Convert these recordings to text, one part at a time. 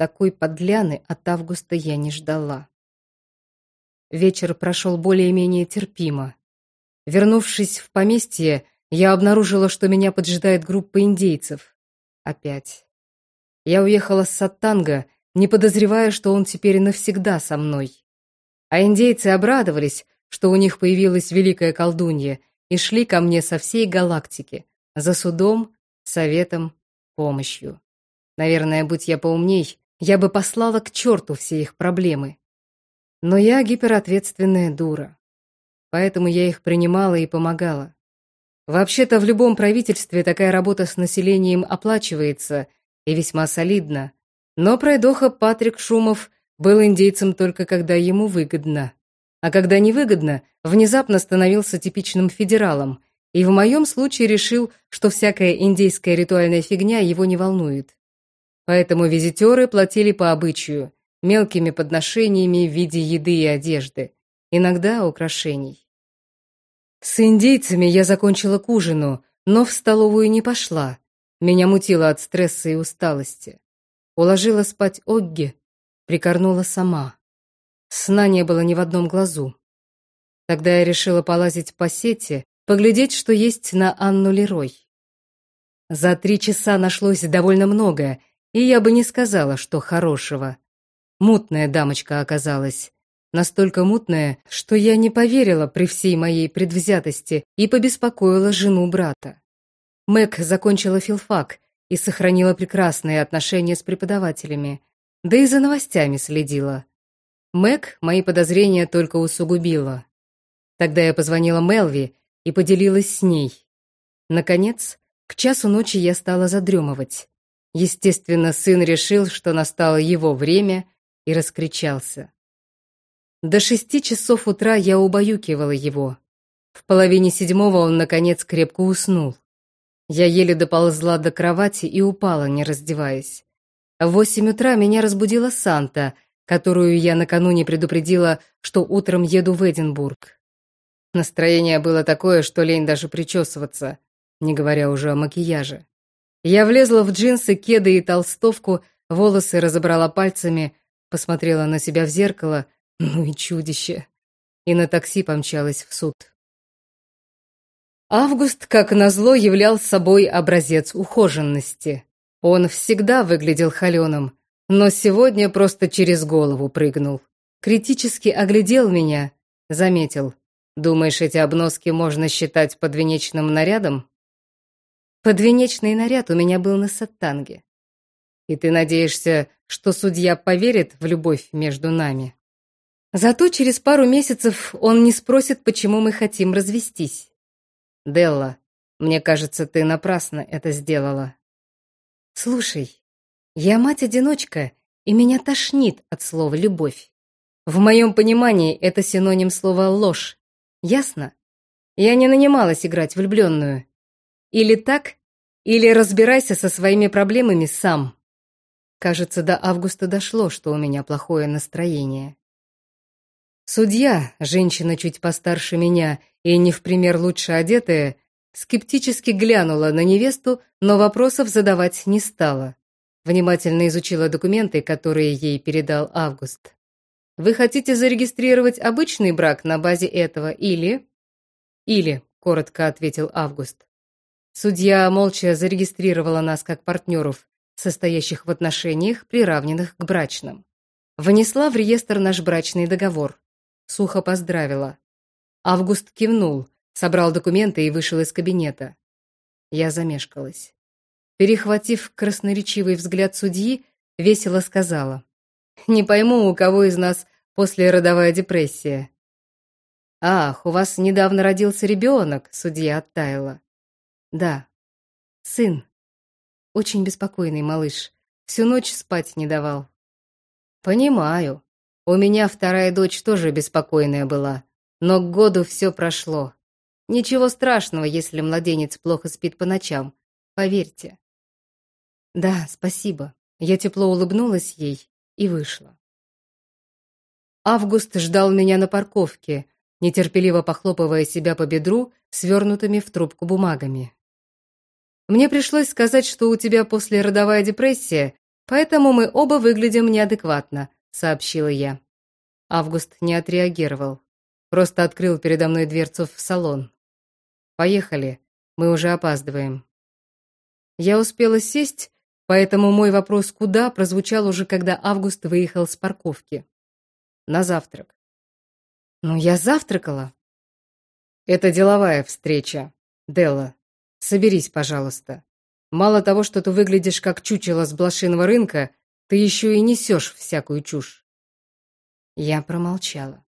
Такой подляны от Августа я не ждала. Вечер прошел более-менее терпимо. Вернувшись в поместье, я обнаружила, что меня поджидает группа индейцев. Опять. Я уехала с Саттанга, не подозревая, что он теперь навсегда со мной. А индейцы обрадовались, что у них появилась великая колдунья, и шли ко мне со всей галактики, за судом, советом, помощью. Наверное, будь я поумней, я бы послала к черту все их проблемы. Но я гиперответственная дура. Поэтому я их принимала и помогала. Вообще-то в любом правительстве такая работа с населением оплачивается и весьма солидно. Но пройдоха Патрик Шумов был индейцем только когда ему выгодно. А когда невыгодно, внезапно становился типичным федералом и в моем случае решил, что всякая индейская ритуальная фигня его не волнует. Поэтому визитеры платили по обычаю, мелкими подношениями в виде еды и одежды, иногда украшений. С индейцами я закончила к ужину, но в столовую не пошла. Меня мутило от стресса и усталости. Уложила спать Огги, прикорнула сама. Сна не было ни в одном глазу. Тогда я решила полазить по сети, поглядеть, что есть на Анну Лерой. За три часа нашлось довольно многое, и я бы не сказала, что хорошего. Мутная дамочка оказалась. Настолько мутная, что я не поверила при всей моей предвзятости и побеспокоила жену брата. Мэг закончила филфак и сохранила прекрасные отношения с преподавателями, да и за новостями следила. Мэг мои подозрения только усугубила. Тогда я позвонила Мелви и поделилась с ней. Наконец, к часу ночи я стала задремывать. Естественно, сын решил, что настало его время, и раскричался. До шести часов утра я убаюкивала его. В половине седьмого он, наконец, крепко уснул. Я еле доползла до кровати и упала, не раздеваясь. В восемь утра меня разбудила Санта, которую я накануне предупредила, что утром еду в Эдинбург. Настроение было такое, что лень даже причесываться, не говоря уже о макияже. Я влезла в джинсы, кеды и толстовку, волосы разобрала пальцами, посмотрела на себя в зеркало, ну и чудище, и на такси помчалась в суд. Август, как назло, являл собой образец ухоженности. Он всегда выглядел холеным, но сегодня просто через голову прыгнул. Критически оглядел меня, заметил. «Думаешь, эти обноски можно считать подвенечным нарядом?» Подвенечный наряд у меня был на саттанге. И ты надеешься, что судья поверит в любовь между нами? Зато через пару месяцев он не спросит, почему мы хотим развестись. Делла, мне кажется, ты напрасно это сделала. Слушай, я мать-одиночка, и меня тошнит от слова «любовь». В моем понимании это синоним слова «ложь». Ясно? Я не нанималась играть влюбленную. Или так, или разбирайся со своими проблемами сам. Кажется, до августа дошло, что у меня плохое настроение. Судья, женщина чуть постарше меня и не в пример лучше одетая, скептически глянула на невесту, но вопросов задавать не стала. Внимательно изучила документы, которые ей передал Август. «Вы хотите зарегистрировать обычный брак на базе этого или...» «Или», — коротко ответил Август. Судья молча зарегистрировала нас как партнеров, состоящих в отношениях, приравненных к брачным. Внесла в реестр наш брачный договор. Сухо поздравила. Август кивнул, собрал документы и вышел из кабинета. Я замешкалась. Перехватив красноречивый взгляд судьи, весело сказала. «Не пойму, у кого из нас послеродовая депрессия». «Ах, у вас недавно родился ребенок», — судья оттаяла. Да. Сын. Очень беспокойный малыш. Всю ночь спать не давал. Понимаю. У меня вторая дочь тоже беспокойная была. Но к году все прошло. Ничего страшного, если младенец плохо спит по ночам. Поверьте. Да, спасибо. Я тепло улыбнулась ей и вышла. Август ждал меня на парковке, нетерпеливо похлопывая себя по бедру свернутыми в трубку бумагами. Мне пришлось сказать, что у тебя послеродовая депрессия, поэтому мы оба выглядим неадекватно», — сообщила я. Август не отреагировал, просто открыл передо мной дверцу в салон. «Поехали, мы уже опаздываем». Я успела сесть, поэтому мой вопрос «куда?» прозвучал уже, когда Август выехал с парковки. На завтрак. «Ну, я завтракала». «Это деловая встреча. Делла, соберись, пожалуйста. Мало того, что ты выглядишь как чучело с блошиного рынка, ты еще и несешь всякую чушь». Я промолчала.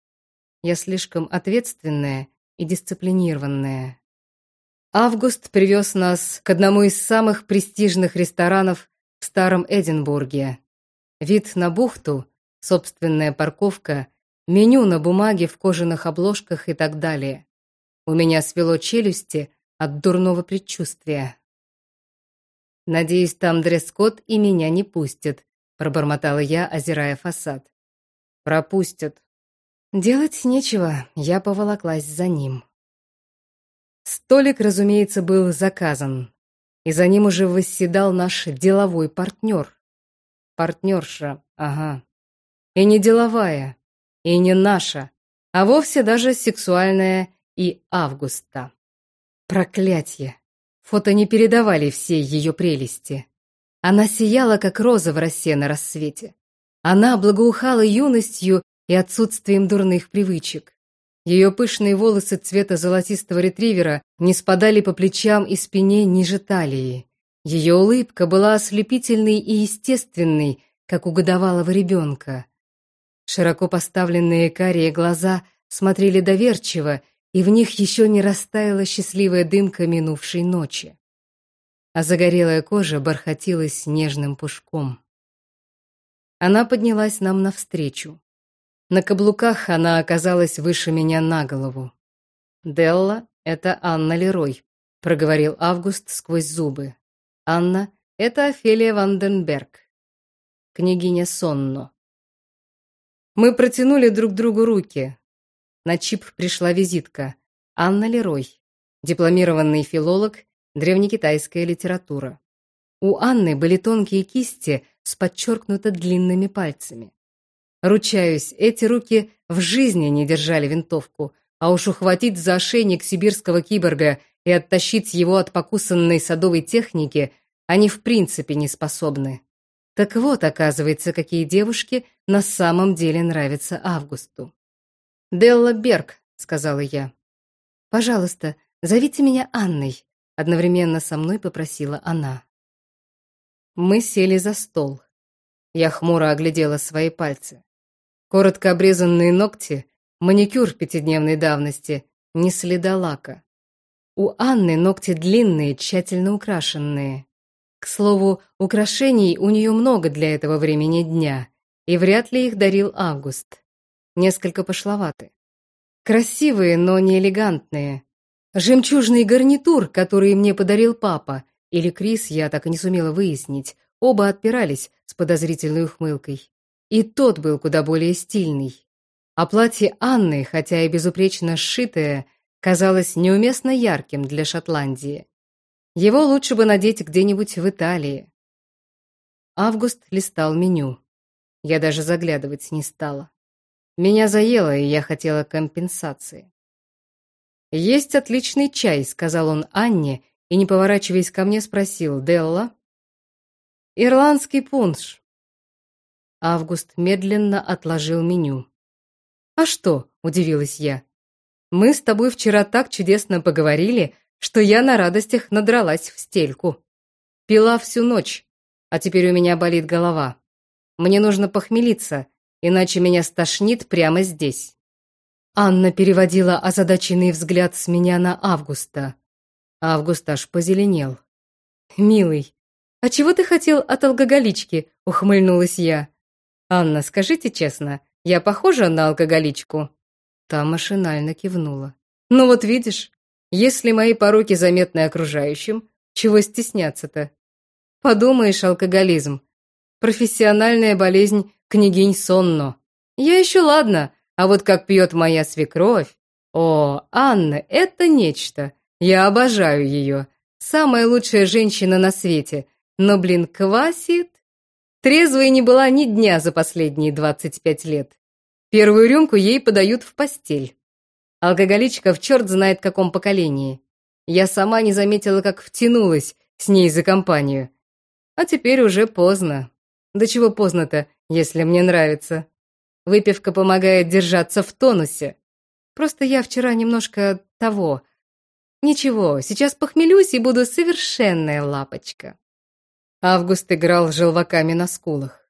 Я слишком ответственная и дисциплинированная. Август привез нас к одному из самых престижных ресторанов в Старом Эдинбурге. Вид на бухту, собственная парковка, меню на бумаге в кожаных обложках и так далее. У меня свело челюсти от дурного предчувствия. «Надеюсь, там дресс-код и меня не пустят», пробормотала я, озирая фасад. «Пропустят». Делать нечего, я поволоклась за ним. Столик, разумеется, был заказан, и за ним уже восседал наш деловой партнер. Партнерша, ага. И не деловая, и не наша, а вовсе даже сексуальная и Августа. Проклятье! Фото не передавали всей ее прелести. Она сияла, как роза в росе на рассвете. Она благоухала юностью и отсутствием дурных привычек. Ее пышные волосы цвета золотистого ретривера не спадали по плечам и спине ниже талии. Ее улыбка была ослепительной и естественной, как у годовалого ребенка. Широко поставленные карие глаза смотрели доверчиво, и в них еще не растаяла счастливая дымка минувшей ночи. А загорелая кожа бархатилась нежным пушком. Она поднялась нам навстречу. На каблуках она оказалась выше меня на голову. «Делла — это Анна Лерой», — проговорил Август сквозь зубы. «Анна — это Офелия Ванденберг, княгиня Сонно». Мы протянули друг другу руки. На чип пришла визитка. Анна Лерой, дипломированный филолог, древнекитайская литература. У Анны были тонкие кисти с подчеркнуто длинными пальцами. Ручаюсь, эти руки в жизни не держали винтовку, а уж ухватить за ошейник сибирского киборга и оттащить его от покусанной садовой техники они в принципе не способны. Так вот, оказывается, какие девушки на самом деле нравятся Августу. «Делла Берг», — сказала я. «Пожалуйста, зовите меня Анной», — одновременно со мной попросила она. Мы сели за стол. Я хмуро оглядела свои пальцы. Коротко обрезанные ногти, маникюр пятидневной давности, не следа лака. У Анны ногти длинные, тщательно украшенные. К слову, украшений у нее много для этого времени дня, и вряд ли их дарил Август. Несколько пошловаты. Красивые, но не элегантные. Жемчужный гарнитур, который мне подарил папа, или Крис, я так и не сумела выяснить, оба отпирались с подозрительной ухмылкой. И тот был куда более стильный. А платье Анны, хотя и безупречно сшитое, казалось неуместно ярким для Шотландии. Его лучше бы надеть где-нибудь в Италии. Август листал меню. Я даже заглядывать не стала. Меня заело, и я хотела компенсации. «Есть отличный чай», — сказал он Анне, и, не поворачиваясь ко мне, спросил, «Делла?» «Ирландский пунш», Август медленно отложил меню. «А что?» – удивилась я. «Мы с тобой вчера так чудесно поговорили, что я на радостях надралась в стельку. Пила всю ночь, а теперь у меня болит голова. Мне нужно похмелиться, иначе меня стошнит прямо здесь». Анна переводила озадаченный взгляд с меня на Августа. Август аж позеленел. «Милый, а чего ты хотел от алкоголички?» — ухмыльнулась я. «Анна, скажите честно, я похожа на алкоголичку?» Та машинально кивнула. «Ну вот видишь, если мои пороки заметны окружающим, чего стесняться-то? Подумаешь, алкоголизм. Профессиональная болезнь княгинь Сонно. Я еще ладно, а вот как пьет моя свекровь. О, Анна, это нечто. Я обожаю ее. Самая лучшая женщина на свете. Но, блин, квасит. Трезвой не была ни дня за последние 25 лет. Первую рюмку ей подают в постель. Алкоголичка в черт знает каком поколении. Я сама не заметила, как втянулась с ней за компанию. А теперь уже поздно. Да чего поздно-то, если мне нравится. Выпивка помогает держаться в тонусе. Просто я вчера немножко того. Ничего, сейчас похмелюсь и буду совершенная лапочка. Август играл желваками на скулах.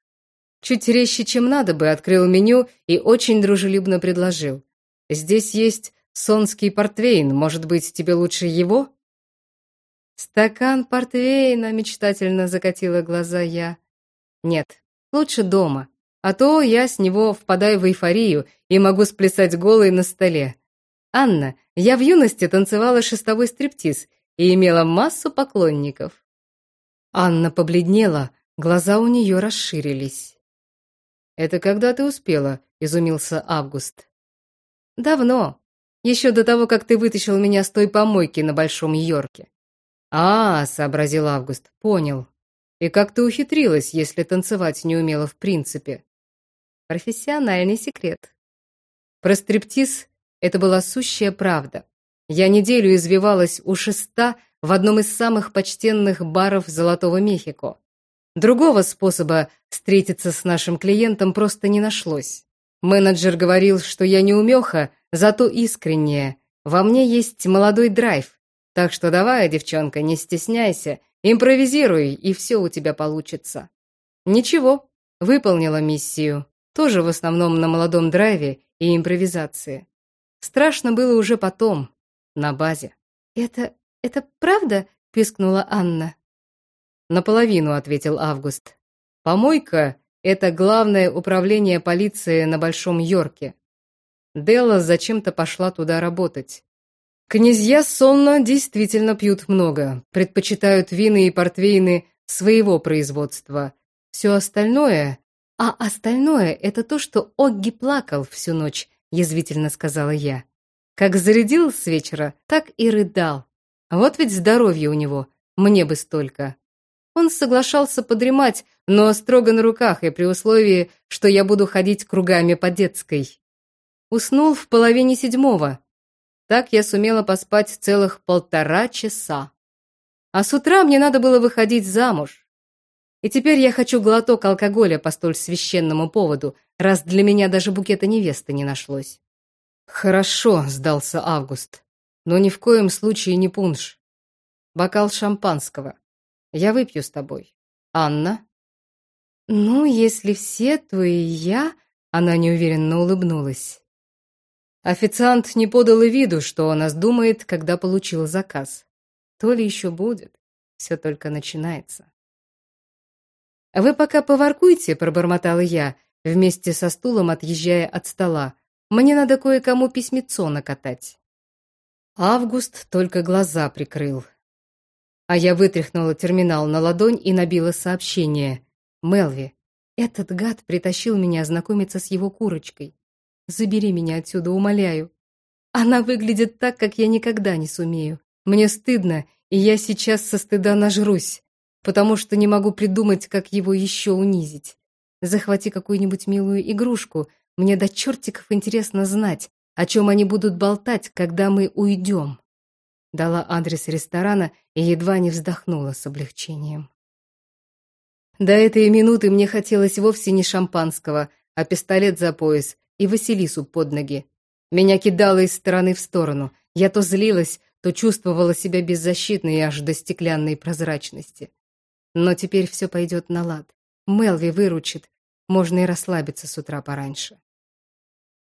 Чуть резче, чем надо бы, открыл меню и очень дружелюбно предложил. «Здесь есть сонский портвейн, может быть, тебе лучше его?» «Стакан портвейна», — мечтательно закатила глаза я. «Нет, лучше дома, а то я с него впадаю в эйфорию и могу сплясать голой на столе. Анна, я в юности танцевала шестовой стриптиз и имела массу поклонников. Анна побледнела, глаза у нее расширились. «Это когда ты успела?» — изумился Август. «Давно. Еще до того, как ты вытащил меня с той помойки на Большом Йорке». «А, — сообразил Август, — понял. И как ты ухитрилась, если танцевать не умела в принципе?» «Профессиональный секрет». Про стриптиз это была сущая правда. Я неделю извивалась у шеста, в одном из самых почтенных баров Золотого Мехико. Другого способа встретиться с нашим клиентом просто не нашлось. Менеджер говорил, что я не умеха, зато искренняя. Во мне есть молодой драйв. Так что давай, девчонка, не стесняйся, импровизируй, и все у тебя получится. Ничего, выполнила миссию. Тоже в основном на молодом драйве и импровизации. Страшно было уже потом, на базе. «Это «Это правда?» — пискнула Анна. «Наполовину», — ответил Август. «Помойка — это главное управление полиции на Большом Йорке. Делла зачем-то пошла туда работать. Князья сонно действительно пьют много, предпочитают вины и портвейны своего производства. Все остальное... А остальное — это то, что Огги плакал всю ночь, язвительно сказала я. Как зарядил с вечера, так и рыдал. Вот ведь здоровье у него, мне бы столько. Он соглашался подремать, но строго на руках и при условии, что я буду ходить кругами по детской. Уснул в половине седьмого. Так я сумела поспать целых полтора часа. А с утра мне надо было выходить замуж. И теперь я хочу глоток алкоголя по столь священному поводу, раз для меня даже букета невесты не нашлось. «Хорошо», — сдался Август но ни в коем случае не пунш. Бокал шампанского. Я выпью с тобой. Анна?» «Ну, если все, то и я...» Она неуверенно улыбнулась. Официант не подал и виду, что о нас думает, когда получил заказ. То ли еще будет. Все только начинается. «Вы пока поваркуйте», — пробормотала я, вместе со стулом отъезжая от стола. «Мне надо кое-кому письмецо накатать». Август только глаза прикрыл. А я вытряхнула терминал на ладонь и набила сообщение. «Мелви, этот гад притащил меня знакомиться с его курочкой. Забери меня отсюда, умоляю. Она выглядит так, как я никогда не сумею. Мне стыдно, и я сейчас со стыда нажрусь, потому что не могу придумать, как его еще унизить. Захвати какую-нибудь милую игрушку, мне до чертиков интересно знать, о чем они будут болтать, когда мы уйдем. Дала адрес ресторана и едва не вздохнула с облегчением. До этой минуты мне хотелось вовсе не шампанского, а пистолет за пояс и Василису под ноги. Меня кидало из стороны в сторону. Я то злилась, то чувствовала себя беззащитной аж до стеклянной прозрачности. Но теперь все пойдет на лад. Мелви выручит. Можно и расслабиться с утра пораньше.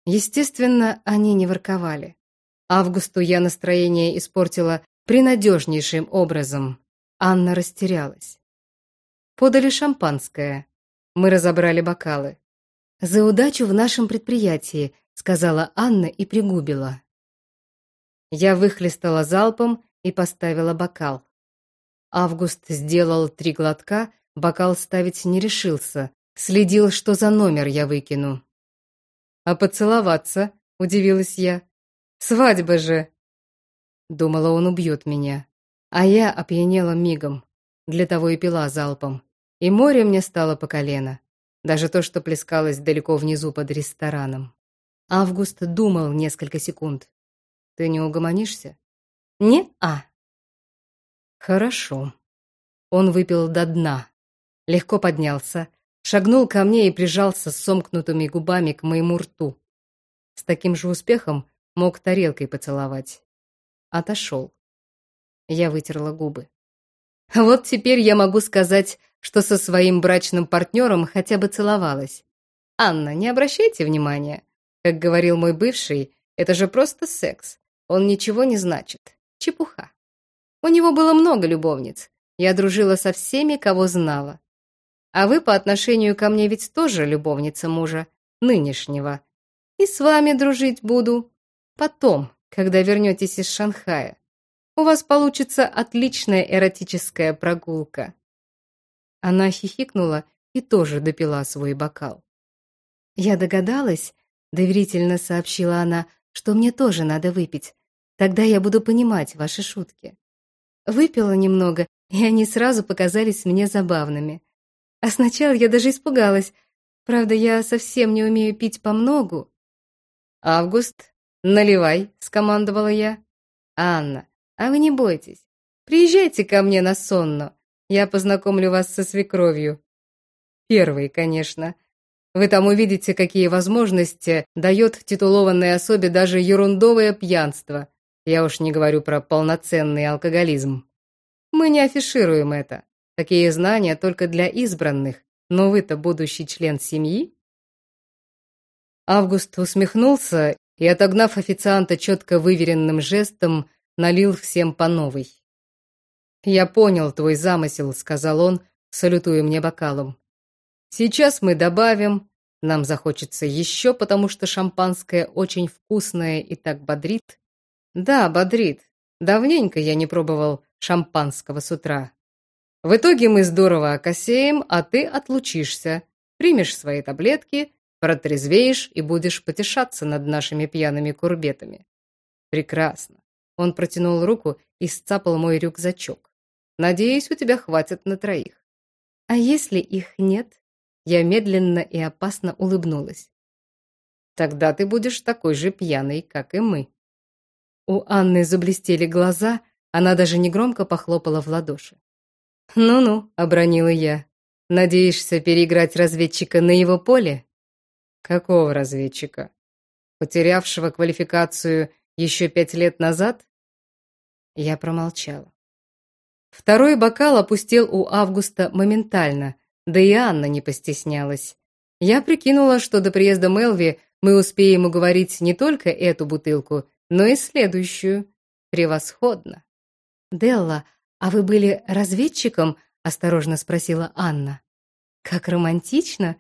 Естественно, они не ворковали. Августу я настроение испортила принадежнейшим образом. Анна растерялась. Подали шампанское. Мы разобрали бокалы. «За удачу в нашем предприятии», — сказала Анна и пригубила. Я выхлестала залпом и поставила бокал. Август сделал три глотка, бокал ставить не решился, следил, что за номер я выкину. «А поцеловаться?» — удивилась я. «Свадьба же!» Думала, он убьет меня. А я опьянела мигом. Для того и пила залпом. И море мне стало по колено. Даже то, что плескалось далеко внизу под рестораном. Август думал несколько секунд. «Ты не угомонишься?» «Не-а». «Хорошо». Он выпил до дна, легко поднялся, шагнул ко мне и прижался с сомкнутыми губами к моему рту. С таким же успехом мог тарелкой поцеловать. Отошел. Я вытерла губы. Вот теперь я могу сказать, что со своим брачным партнером хотя бы целовалась. Анна, не обращайте внимания. Как говорил мой бывший, это же просто секс. Он ничего не значит. Чепуха. У него было много любовниц. Я дружила со всеми, кого знала. А вы по отношению ко мне ведь тоже любовница мужа, нынешнего. И с вами дружить буду. Потом, когда вернетесь из Шанхая. У вас получится отличная эротическая прогулка. Она хихикнула и тоже допила свой бокал. Я догадалась, доверительно сообщила она, что мне тоже надо выпить. Тогда я буду понимать ваши шутки. Выпила немного, и они сразу показались мне забавными. А сначала я даже испугалась. Правда, я совсем не умею пить по многу. «Август, наливай», — скомандовала я. «Анна, а вы не бойтесь. Приезжайте ко мне на сонно. Я познакомлю вас со свекровью. Первый, конечно. Вы там увидите, какие возможности дает титулованной особе даже ерундовое пьянство. Я уж не говорю про полноценный алкоголизм. Мы не афишируем это. Такие знания только для избранных. Но вы-то будущий член семьи? Август усмехнулся и, отогнав официанта четко выверенным жестом, налил всем по новой. «Я понял твой замысел», — сказал он, салютуя мне бокалом. «Сейчас мы добавим. Нам захочется еще, потому что шампанское очень вкусное и так бодрит». «Да, бодрит. Давненько я не пробовал шампанского с утра. В итоге мы здорово окосеем, а ты отлучишься, примешь свои таблетки, протрезвеешь и будешь потешаться над нашими пьяными курбетами». «Прекрасно». Он протянул руку и сцапал мой рюкзачок. Надеюсь, у тебя хватит на троих. А если их нет? Я медленно и опасно улыбнулась. Тогда ты будешь такой же пьяный, как и мы. У Анны заблестели глаза, она даже негромко похлопала в ладоши. «Ну-ну», — обронила я. «Надеешься переиграть разведчика на его поле?» «Какого разведчика? Потерявшего квалификацию еще пять лет назад?» Я промолчала. Второй бокал опустел у Августа моментально, да и Анна не постеснялась. Я прикинула, что до приезда Мелви мы успеем уговорить не только эту бутылку, но и следующую. Превосходно. «Делла, а вы были разведчиком?» — осторожно спросила Анна. «Как романтично!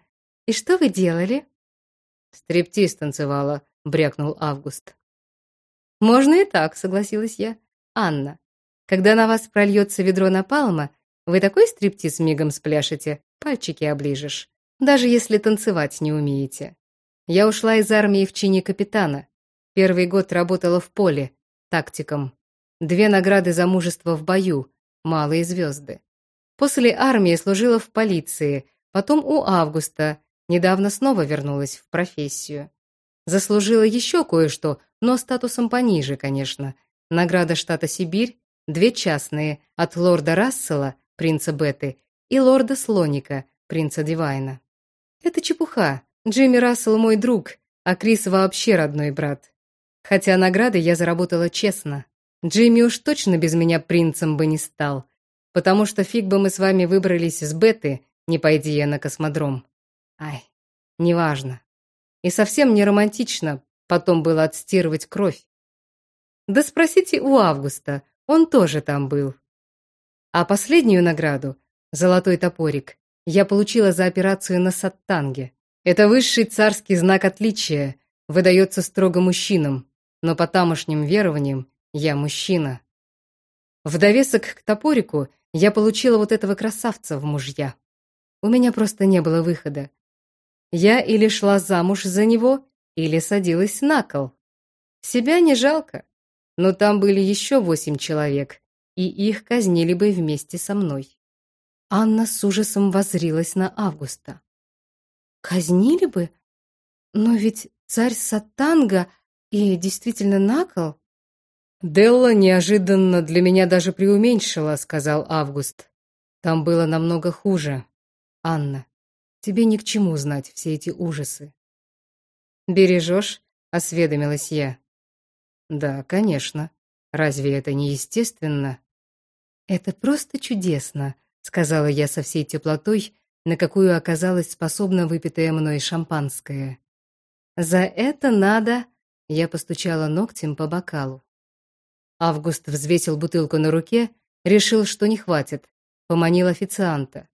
И что вы делали?» «Стриптиз танцевала», — брякнул Август. «Можно и так», — согласилась я. «Анна, когда на вас прольется ведро напалма, вы такой стриптиз мигом спляшете, пальчики оближешь, даже если танцевать не умеете. Я ушла из армии в чине капитана. Первый год работала в поле, тактиком. Две награды за мужество в бою, малые звезды. После армии служила в полиции, потом у Августа, недавно снова вернулась в профессию. Заслужила еще кое-что, но статусом пониже, конечно. Награда штата Сибирь две частные от лорда Рассела, принца Беты, и лорда Слоника, принца Дивайна. Это чепуха. Джимми Рассел мой друг, а Крис вообще родной брат. Хотя награды я заработала честно. Джимми уж точно без меня принцем бы не стал, потому что фиг бы мы с вами выбрались с Беты, не пойди я на космодром. Ай, неважно. И совсем не романтично потом было отстирывать кровь. Да спросите у Августа, он тоже там был. А последнюю награду, золотой топорик, я получила за операцию на Саттанге. Это высший царский знак отличия, выдается строго мужчинам, но по тамошним верованиям я мужчина. В довесок к топорику я получила вот этого красавца в мужья. У меня просто не было выхода. Я или шла замуж за него, или садилась на кол. Себя не жалко но там были еще восемь человек, и их казнили бы вместе со мной. Анна с ужасом воззрилась на Августа. «Казнили бы? Но ведь царь Сатанга и действительно накол?» «Делла неожиданно для меня даже преуменьшила», — сказал Август. «Там было намного хуже. Анна, тебе ни к чему знать все эти ужасы». «Бережешь?» — осведомилась я. «Да, конечно. Разве это не естественно?» «Это просто чудесно», — сказала я со всей теплотой, на какую оказалась способна выпитое мной шампанское. «За это надо...» — я постучала ногтем по бокалу. Август взвесил бутылку на руке, решил, что не хватит, поманил официанта.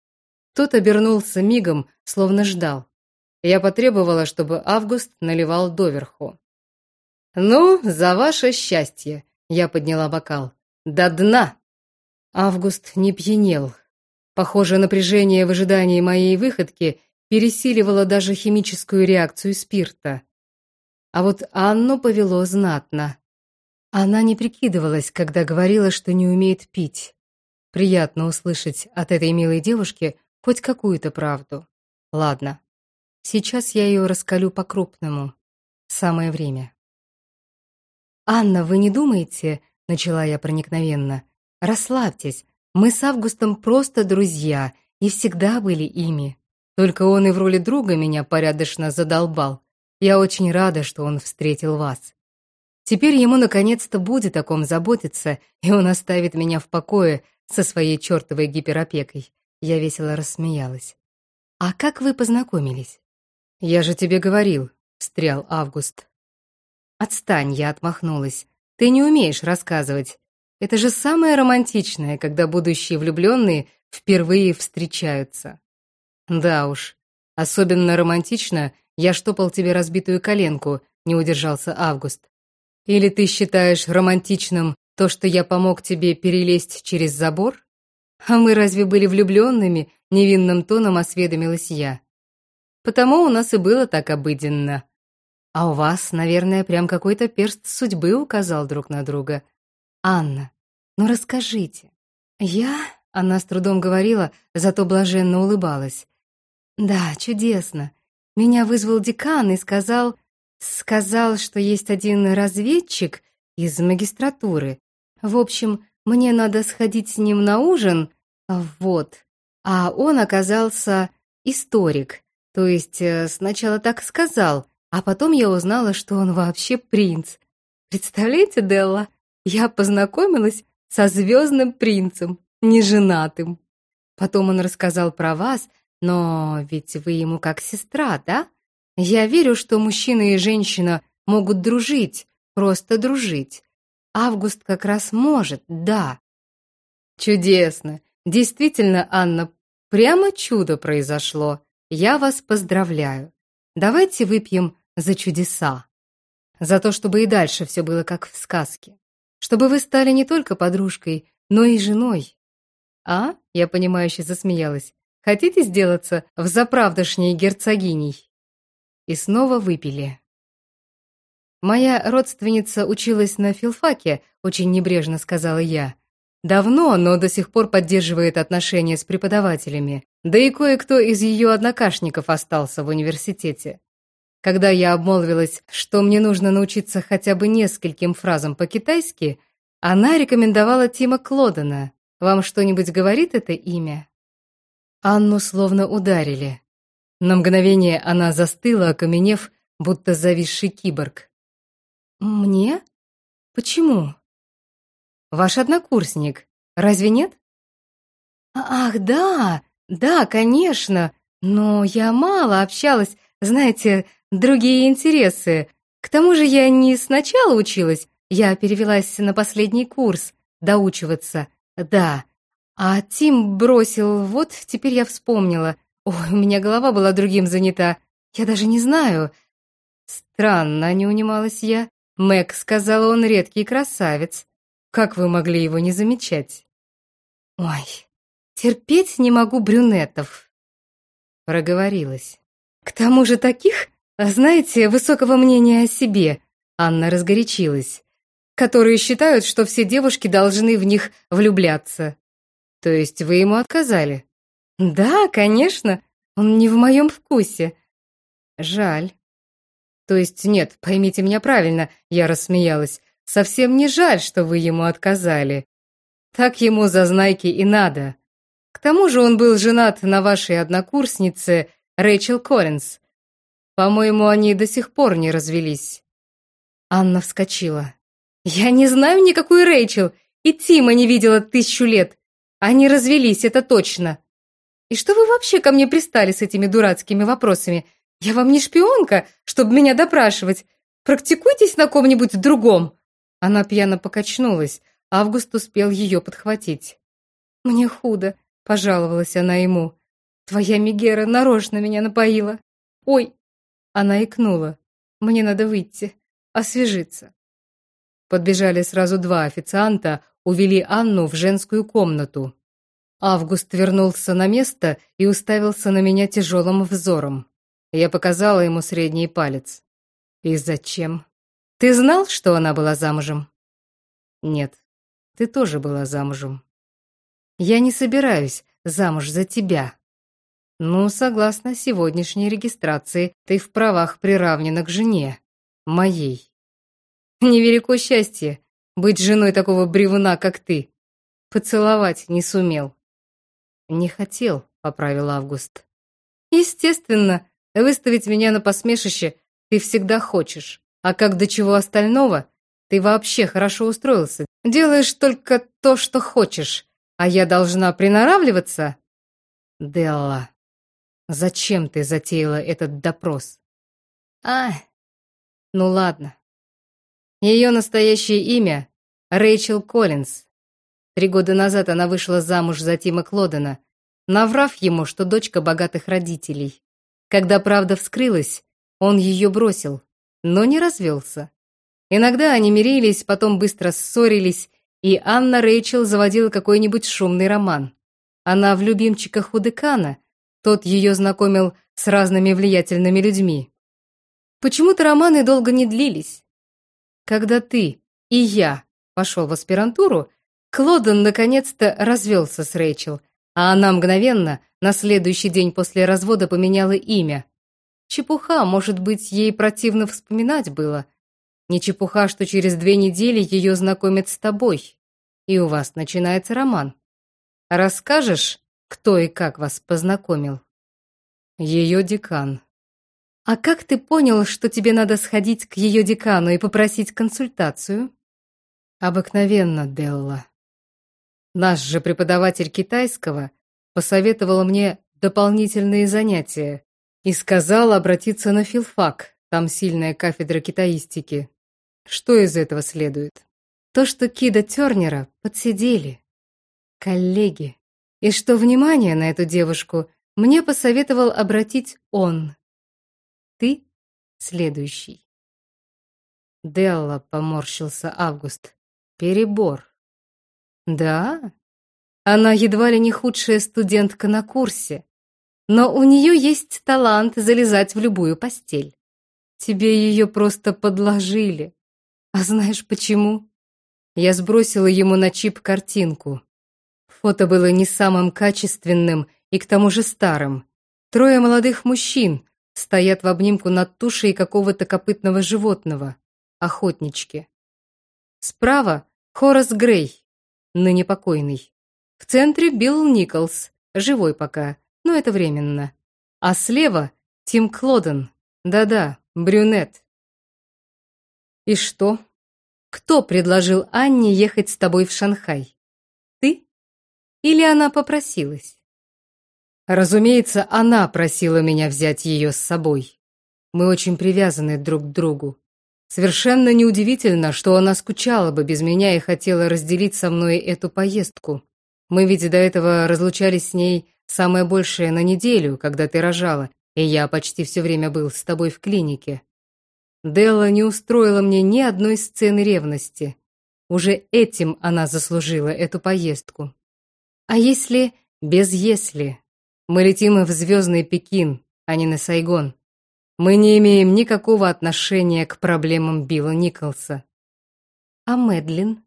Тот обернулся мигом, словно ждал. Я потребовала, чтобы Август наливал доверху. «Ну, за ваше счастье!» — я подняла бокал. «До дна!» Август не пьянел. Похоже, напряжение в ожидании моей выходки пересиливало даже химическую реакцию спирта. А вот Анну повело знатно. Она не прикидывалась, когда говорила, что не умеет пить. Приятно услышать от этой милой девушки хоть какую-то правду. Ладно, сейчас я ее раскалю по-крупному. Самое время. «Анна, вы не думаете?» — начала я проникновенно. «Расслабьтесь, мы с Августом просто друзья и всегда были ими. Только он и в роли друга меня порядочно задолбал. Я очень рада, что он встретил вас. Теперь ему наконец-то будет о ком заботиться, и он оставит меня в покое со своей чертовой гиперопекой. Я весело рассмеялась. «А как вы познакомились?» «Я же тебе говорил», — встрял Август. «Отстань», — я отмахнулась. «Ты не умеешь рассказывать. Это же самое романтичное, когда будущие влюбленные впервые встречаются». «Да уж, особенно романтично я штопал тебе разбитую коленку», — не удержался Август. Или ты считаешь романтичным то, что я помог тебе перелезть через забор? А мы разве были влюбленными? Невинным тоном осведомилась я. Потому у нас и было так обыденно. А у вас, наверное, прям какой-то перст судьбы указал друг на друга. Анна, ну расскажите. Я, она с трудом говорила, зато блаженно улыбалась. Да, чудесно. Меня вызвал декан и сказал, Сказал, что есть один разведчик из магистратуры. В общем, мне надо сходить с ним на ужин. Вот. А он оказался историк. То есть э, сначала так сказал, а потом я узнала, что он вообще принц. Представляете, Делла? Я познакомилась со звездным принцем, неженатым. Потом он рассказал про вас, но ведь вы ему как сестра, да? Я верю, что мужчина и женщина могут дружить, просто дружить. Август как раз может, да. Чудесно. Действительно, Анна, прямо чудо произошло. Я вас поздравляю. Давайте выпьем за чудеса. За то, чтобы и дальше все было как в сказке. Чтобы вы стали не только подружкой, но и женой. А? Я понимающе засмеялась. Хотите сделаться в заправдошней герцогиней? и снова выпили. «Моя родственница училась на филфаке», — очень небрежно сказала я. «Давно, но до сих пор поддерживает отношения с преподавателями, да и кое-кто из ее однокашников остался в университете. Когда я обмолвилась, что мне нужно научиться хотя бы нескольким фразам по-китайски, она рекомендовала Тима Клодена. Вам что-нибудь говорит это имя?» Анну словно ударили. На мгновение она застыла, окаменев, будто зависший киборг. «Мне? Почему?» «Ваш однокурсник. Разве нет?» «Ах, да, да, конечно. Но я мало общалась, знаете, другие интересы. К тому же я не сначала училась, я перевелась на последний курс, доучиваться, да. А Тим бросил, вот теперь я вспомнила. Ой, у меня голова была другим занята. Я даже не знаю. Странно, не унималась я. Мэг сказала, он редкий красавец. Как вы могли его не замечать? Ой, терпеть не могу брюнетов. Проговорилась. К тому же таких, знаете, высокого мнения о себе. Анна разгорячилась. Которые считают, что все девушки должны в них влюбляться. То есть вы ему отказали? Да, конечно, он не в моем вкусе. Жаль. То есть нет, поймите меня правильно, я рассмеялась. Совсем не жаль, что вы ему отказали. Так ему зазнайки и надо. К тому же он был женат на вашей однокурснице Рэйчел Коллинз. По-моему, они до сих пор не развелись. Анна вскочила. «Я не знаю никакой Рэйчел, и Тима не видела тысячу лет. Они развелись, это точно. И что вы вообще ко мне пристали с этими дурацкими вопросами? Я вам не шпионка, чтобы меня допрашивать. Практикуйтесь на ком-нибудь другом». Она пьяно покачнулась. Август успел ее подхватить. «Мне худо», — пожаловалась она ему. «Твоя Мегера нарочно меня напоила. Ой!» Она икнула. «Мне надо выйти, освежиться». Подбежали сразу два официанта, увели Анну в женскую комнату. Август вернулся на место и уставился на меня тяжелым взором. Я показала ему средний палец. «И зачем? Ты знал, что она была замужем?» «Нет, ты тоже была замужем». «Я не собираюсь замуж за тебя». «Ну, согласно сегодняшней регистрации, ты в правах приравнена к жене. Моей». «Невелико счастье быть женой такого бревна, как ты. Поцеловать не сумел». «Не хотел», — поправил Август. «Естественно, выставить меня на посмешище ты всегда хочешь. А как до чего остального, ты вообще хорошо устроился. Делаешь только то, что хочешь. А я должна приноравливаться?» «Делла, зачем ты затеяла этот допрос?» «А, ну ладно. Ее настоящее имя — Рэйчел Коллинз. Три года назад она вышла замуж за Тима Клодена, наврав ему, что дочка богатых родителей. Когда правда вскрылась, он ее бросил, но не развелся. Иногда они мирились, потом быстро ссорились, и Анна Рэйчел заводила какой-нибудь шумный роман. Она в любимчиках у декана, тот ее знакомил с разными влиятельными людьми. Почему-то романы долго не длились. Когда ты и я пошел в аспирантуру, Клоден наконец-то развелся с Рэйчел, а она мгновенно, на следующий день после развода, поменяла имя. Чепуха, может быть, ей противно вспоминать было. Не чепуха, что через две недели ее знакомят с тобой, и у вас начинается роман. Расскажешь, кто и как вас познакомил? Ее декан. А как ты понял, что тебе надо сходить к ее декану и попросить консультацию? Обыкновенно, Делла. Наш же преподаватель китайского посоветовал мне дополнительные занятия и сказал обратиться на филфак, там сильная кафедра китаистики. Что из этого следует? То, что Кида Тернера подсидели. Коллеги. И что внимание на эту девушку мне посоветовал обратить он. Ты следующий. Делла поморщился Август. Перебор. Да, она едва ли не худшая студентка на курсе, но у нее есть талант залезать в любую постель. Тебе ее просто подложили. А знаешь почему? Я сбросила ему на чип картинку. Фото было не самым качественным и к тому же старым. Трое молодых мужчин стоят в обнимку над тушей какого-то копытного животного. Охотнички. Справа Хорас Грей, ныне покойный. В центре Билл Николс, живой пока, но это временно. А слева Тим Клоден, да-да, брюнет. И что? Кто предложил Анне ехать с тобой в Шанхай? Ты? Или она попросилась? Разумеется, она просила меня взять ее с собой. Мы очень привязаны друг к другу. Совершенно неудивительно, что она скучала бы без меня и хотела разделить со мной эту поездку. Мы ведь до этого разлучались с ней самое большее на неделю, когда ты рожала, и я почти все время был с тобой в клинике. Делла не устроила мне ни одной сцены ревности. Уже этим она заслужила эту поездку. А если без «если»? Мы летим в звездный Пекин, а не на Сайгон. Мы не имеем никакого отношения к проблемам Билла Николса. А Мэдлин?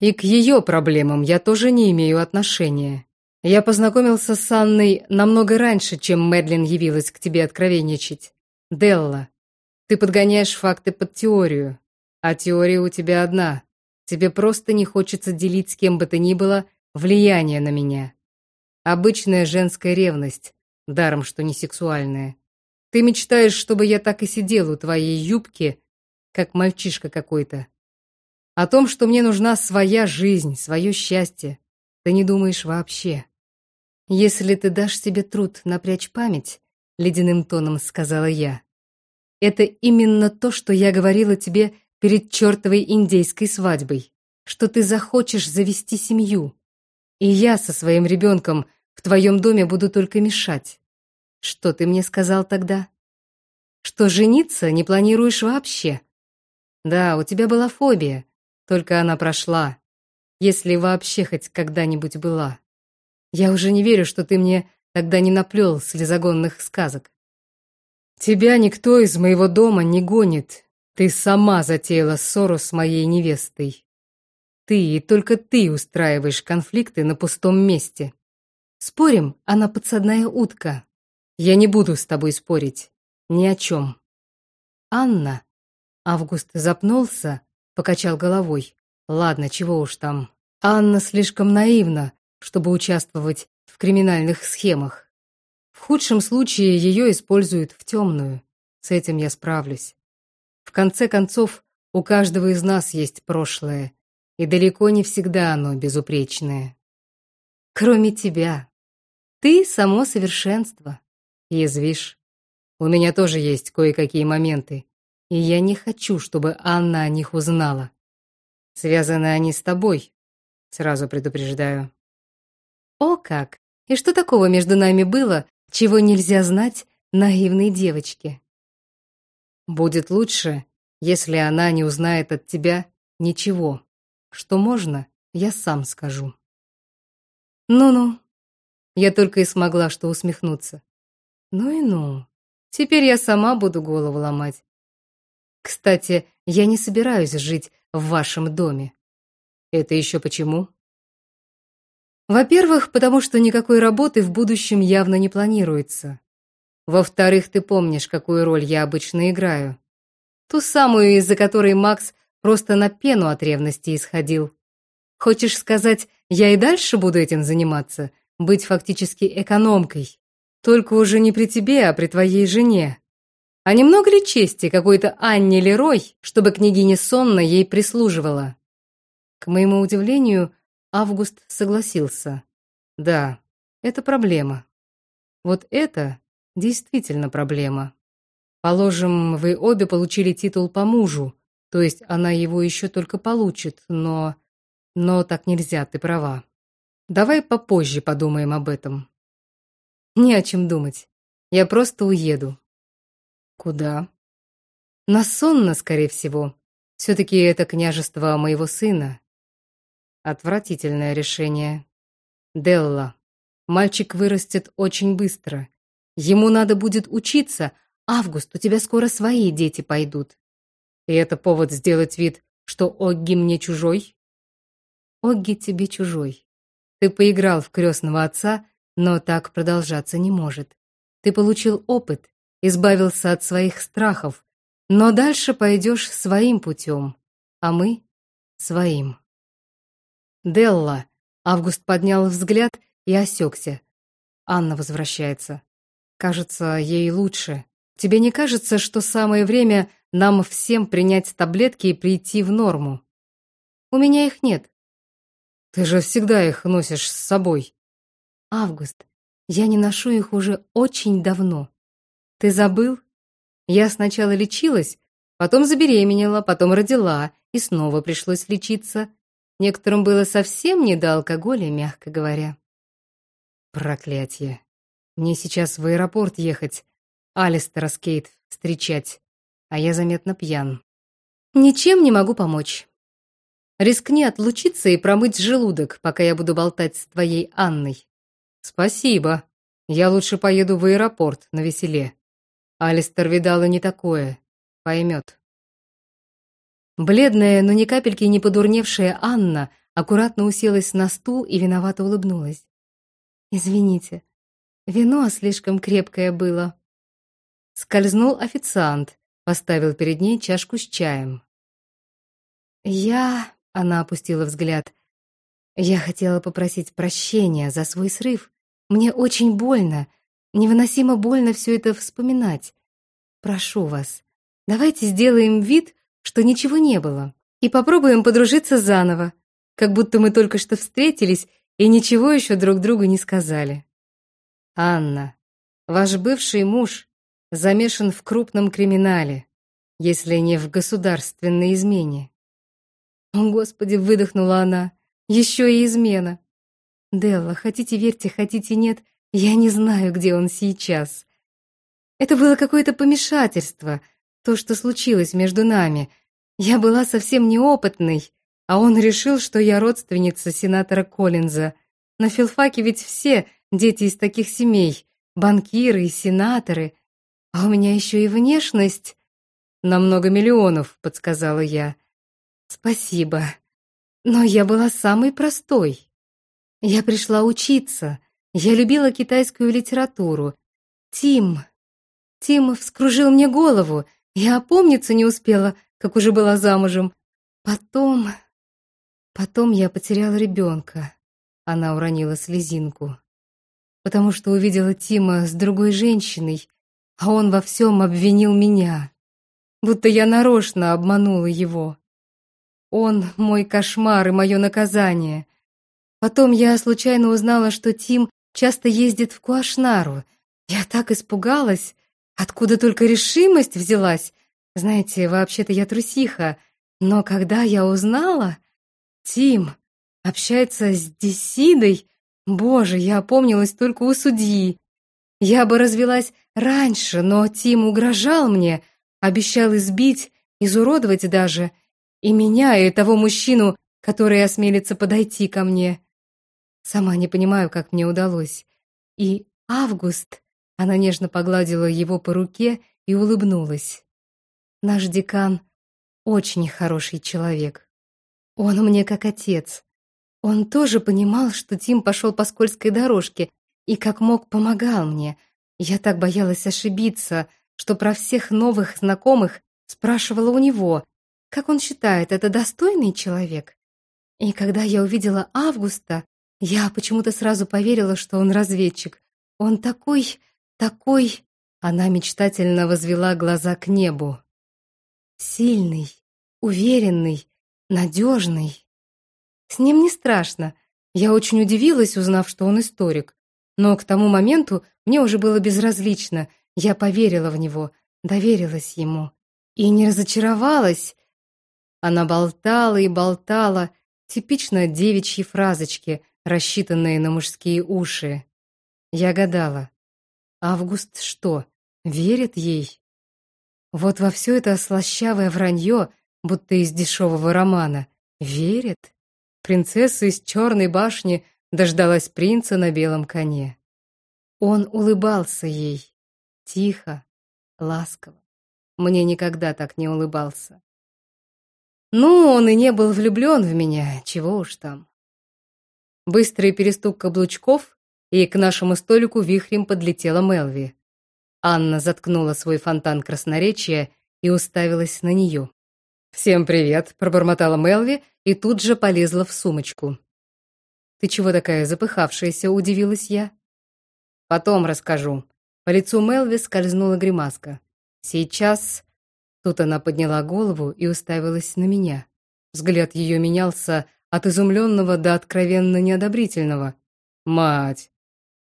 И к ее проблемам я тоже не имею отношения. Я познакомился с Анной намного раньше, чем Мэдлин явилась к тебе откровенничать. Делла, ты подгоняешь факты под теорию, а теория у тебя одна. Тебе просто не хочется делить с кем бы то ни было влияние на меня. Обычная женская ревность, даром что не сексуальная. Ты мечтаешь, чтобы я так и сидел у твоей юбки, как мальчишка какой-то. О том, что мне нужна своя жизнь, свое счастье, ты не думаешь вообще. Если ты дашь себе труд напрячь память, ледяным тоном сказала я, это именно то, что я говорила тебе перед чертовой индейской свадьбой, что ты захочешь завести семью. И я со своим ребенком в твоем доме буду только мешать. Что ты мне сказал тогда? Что жениться не планируешь вообще? Да, у тебя была фобия, только она прошла, если вообще хоть когда-нибудь была. Я уже не верю, что ты мне тогда не наплел слезогонных сказок. Тебя никто из моего дома не гонит. Ты сама затеяла ссору с моей невестой. Ты и только ты устраиваешь конфликты на пустом месте. Спорим, она подсадная утка. Я не буду с тобой спорить. Ни о чем. Анна. Август запнулся, покачал головой. Ладно, чего уж там. Анна слишком наивна, чтобы участвовать в криминальных схемах. В худшем случае ее используют в темную. С этим я справлюсь. В конце концов, у каждого из нас есть прошлое, и далеко не всегда оно безупречное. Кроме тебя. Ты — само совершенство. Язвишь. У меня тоже есть кое-какие моменты, и я не хочу, чтобы Анна о них узнала. Связаны они с тобой, сразу предупреждаю. О как! И что такого между нами было, чего нельзя знать наивной девочке? Будет лучше, если она не узнает от тебя ничего. Что можно, я сам скажу. Ну-ну. Я только и смогла что усмехнуться. Ну и ну. Теперь я сама буду голову ломать. Кстати, я не собираюсь жить в вашем доме. Это еще почему? Во-первых, потому что никакой работы в будущем явно не планируется. Во-вторых, ты помнишь, какую роль я обычно играю. Ту самую, из-за которой Макс просто на пену от ревности исходил. Хочешь сказать, я и дальше буду этим заниматься, быть фактически экономкой? Только уже не при тебе, а при твоей жене. А немного ли чести какой-то Анне Лерой, чтобы княгиня Сонна ей прислуживала? К моему удивлению, Август согласился. Да, это проблема. Вот это действительно проблема. Положим, вы обе получили титул по мужу, то есть она его еще только получит, но... Но так нельзя, ты права. Давай попозже подумаем об этом. Не о чем думать. Я просто уеду. Куда? На Сонно, скорее всего. Все-таки это княжество моего сына. Отвратительное решение. Делла. Мальчик вырастет очень быстро. Ему надо будет учиться. Август, у тебя скоро свои дети пойдут. И это повод сделать вид, что Огги мне чужой? Огги тебе чужой. Ты поиграл в крестного отца, но так продолжаться не может. Ты получил опыт, избавился от своих страхов, но дальше пойдешь своим путем, а мы — своим. Делла. Август поднял взгляд и осекся. Анна возвращается. Кажется, ей лучше. Тебе не кажется, что самое время нам всем принять таблетки и прийти в норму? У меня их нет. Ты же всегда их носишь с собой. Август, я не ношу их уже очень давно. Ты забыл? Я сначала лечилась, потом забеременела, потом родила, и снова пришлось лечиться. Некоторым было совсем не до алкоголя, мягко говоря. Проклятье. Мне сейчас в аэропорт ехать, Алистера с Кейт встречать, а я заметно пьян. Ничем не могу помочь. Рискни отлучиться и промыть желудок, пока я буду болтать с твоей Анной. Спасибо. Я лучше поеду в аэропорт на веселе. Алистер видала не такое. Поймет. Бледная, но ни капельки не подурневшая Анна аккуратно уселась на стул и виновато улыбнулась. Извините, вино слишком крепкое было. Скользнул официант, поставил перед ней чашку с чаем. Я, она опустила взгляд. Я хотела попросить прощения за свой срыв. Мне очень больно, невыносимо больно все это вспоминать. Прошу вас, давайте сделаем вид, что ничего не было, и попробуем подружиться заново, как будто мы только что встретились и ничего еще друг другу не сказали. Анна, ваш бывший муж замешан в крупном криминале, если не в государственной измене. О, Господи, выдохнула она. Еще и измена. Делла, хотите верьте, хотите нет, я не знаю, где он сейчас. Это было какое-то помешательство, то, что случилось между нами. Я была совсем неопытной, а он решил, что я родственница сенатора Коллинза. На филфаке ведь все дети из таких семей, банкиры и сенаторы. А у меня еще и внешность. На много миллионов, подсказала я. Спасибо. Но я была самой простой. Я пришла учиться. Я любила китайскую литературу. Тим. Тим вскружил мне голову. Я опомниться не успела, как уже была замужем. Потом... Потом я потеряла ребенка. Она уронила слезинку. Потому что увидела Тима с другой женщиной, а он во всем обвинил меня. Будто я нарочно обманула его. Он мой кошмар и мое наказание. Потом я случайно узнала, что Тим часто ездит в Куашнару. Я так испугалась. Откуда только решимость взялась? Знаете, вообще-то я трусиха. Но когда я узнала... Тим общается с Десидой... Боже, я опомнилась только у судьи. Я бы развелась раньше, но Тим угрожал мне, обещал избить, изуродовать даже — и меня, и того мужчину, который осмелится подойти ко мне. Сама не понимаю, как мне удалось. И Август, она нежно погладила его по руке и улыбнулась. Наш декан очень хороший человек. Он мне как отец. Он тоже понимал, что Тим пошел по скользкой дорожке и как мог помогал мне. Я так боялась ошибиться, что про всех новых знакомых спрашивала у него, как он считает, это достойный человек? И когда я увидела Августа, я почему-то сразу поверила, что он разведчик. Он такой, такой... Она мечтательно возвела глаза к небу. Сильный, уверенный, надежный. С ним не страшно. Я очень удивилась, узнав, что он историк. Но к тому моменту мне уже было безразлично. Я поверила в него, доверилась ему. И не разочаровалась, она болтала и болтала, типично девичьи фразочки, рассчитанные на мужские уши. Я гадала, Август что, верит ей? Вот во все это слащавое вранье, будто из дешевого романа, верит? Принцесса из черной башни дождалась принца на белом коне. Он улыбался ей, тихо, ласково. Мне никогда так не улыбался. Ну, он и не был влюблен в меня, чего уж там. Быстрый перестук каблучков, и к нашему столику вихрем подлетела Мелви. Анна заткнула свой фонтан красноречия и уставилась на нее. «Всем привет», — пробормотала Мелви и тут же полезла в сумочку. «Ты чего такая запыхавшаяся?» — удивилась я. «Потом расскажу». По лицу Мелви скользнула гримаска. «Сейчас Тут она подняла голову и уставилась на меня. Взгляд ее менялся от изумленного до откровенно неодобрительного. «Мать!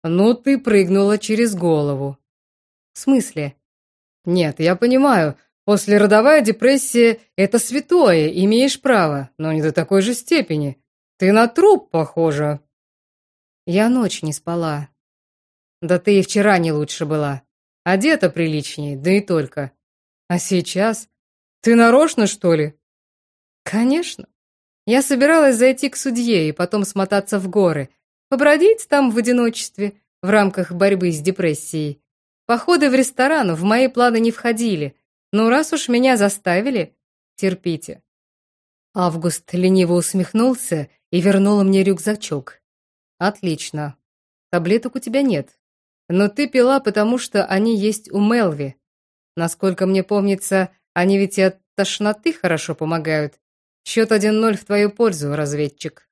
Ну ты прыгнула через голову!» «В смысле?» «Нет, я понимаю, послеродовая депрессия — это святое, имеешь право, но не до такой же степени. Ты на труп похожа». «Я ночь не спала». «Да ты и вчера не лучше была. Одета приличнее, да и только. А сейчас? Ты нарочно, что ли? Конечно. Я собиралась зайти к судье и потом смотаться в горы, побродить там в одиночестве в рамках борьбы с депрессией. Походы в ресторан в мои планы не входили, но раз уж меня заставили, терпите. Август лениво усмехнулся и вернул мне рюкзачок. Отлично. таблеток у тебя нет. Но ты пила, потому что они есть у Мелви. Насколько мне помнится, они ведь и от тошноты хорошо помогают. Счет 1-0 в твою пользу, разведчик».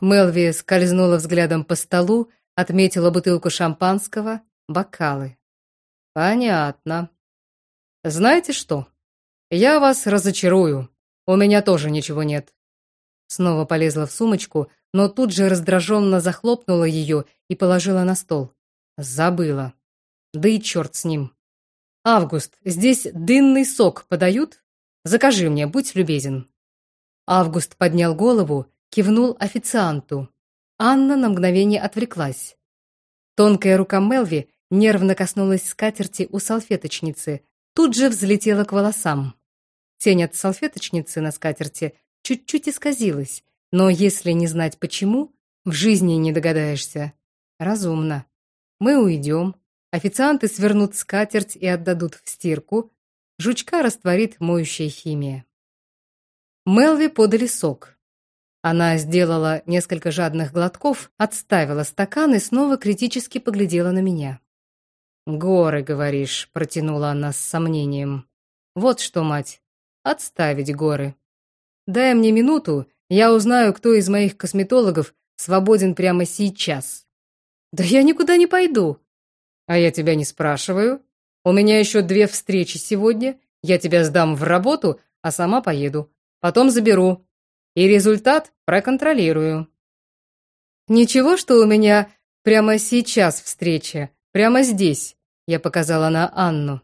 Мелви скользнула взглядом по столу, отметила бутылку шампанского, бокалы. «Понятно. Знаете что? Я вас разочарую. У меня тоже ничего нет». Снова полезла в сумочку, но тут же раздраженно захлопнула ее и положила на стол. Забыла. Да и черт с ним. «Август, здесь дынный сок подают? Закажи мне, будь любезен». Август поднял голову, кивнул официанту. Анна на мгновение отвлеклась. Тонкая рука Мелви нервно коснулась скатерти у салфеточницы, тут же взлетела к волосам. Тень от салфеточницы на скатерти чуть-чуть исказилась, но если не знать почему, в жизни не догадаешься. Разумно. Мы уйдем, официанты свернут скатерть и отдадут в стирку, жучка растворит моющая химия. Мелви подали сок. Она сделала несколько жадных глотков, отставила стакан и снова критически поглядела на меня. «Горы, говоришь», — протянула она с сомнением. «Вот что, мать, отставить горы. Дай мне минуту, я узнаю, кто из моих косметологов свободен прямо сейчас». «Да я никуда не пойду». «А я тебя не спрашиваю. У меня еще две встречи сегодня. Я тебя сдам в работу, а сама поеду. Потом заберу. И результат проконтролирую». «Ничего, что у меня прямо сейчас встреча, прямо здесь», я показала на Анну.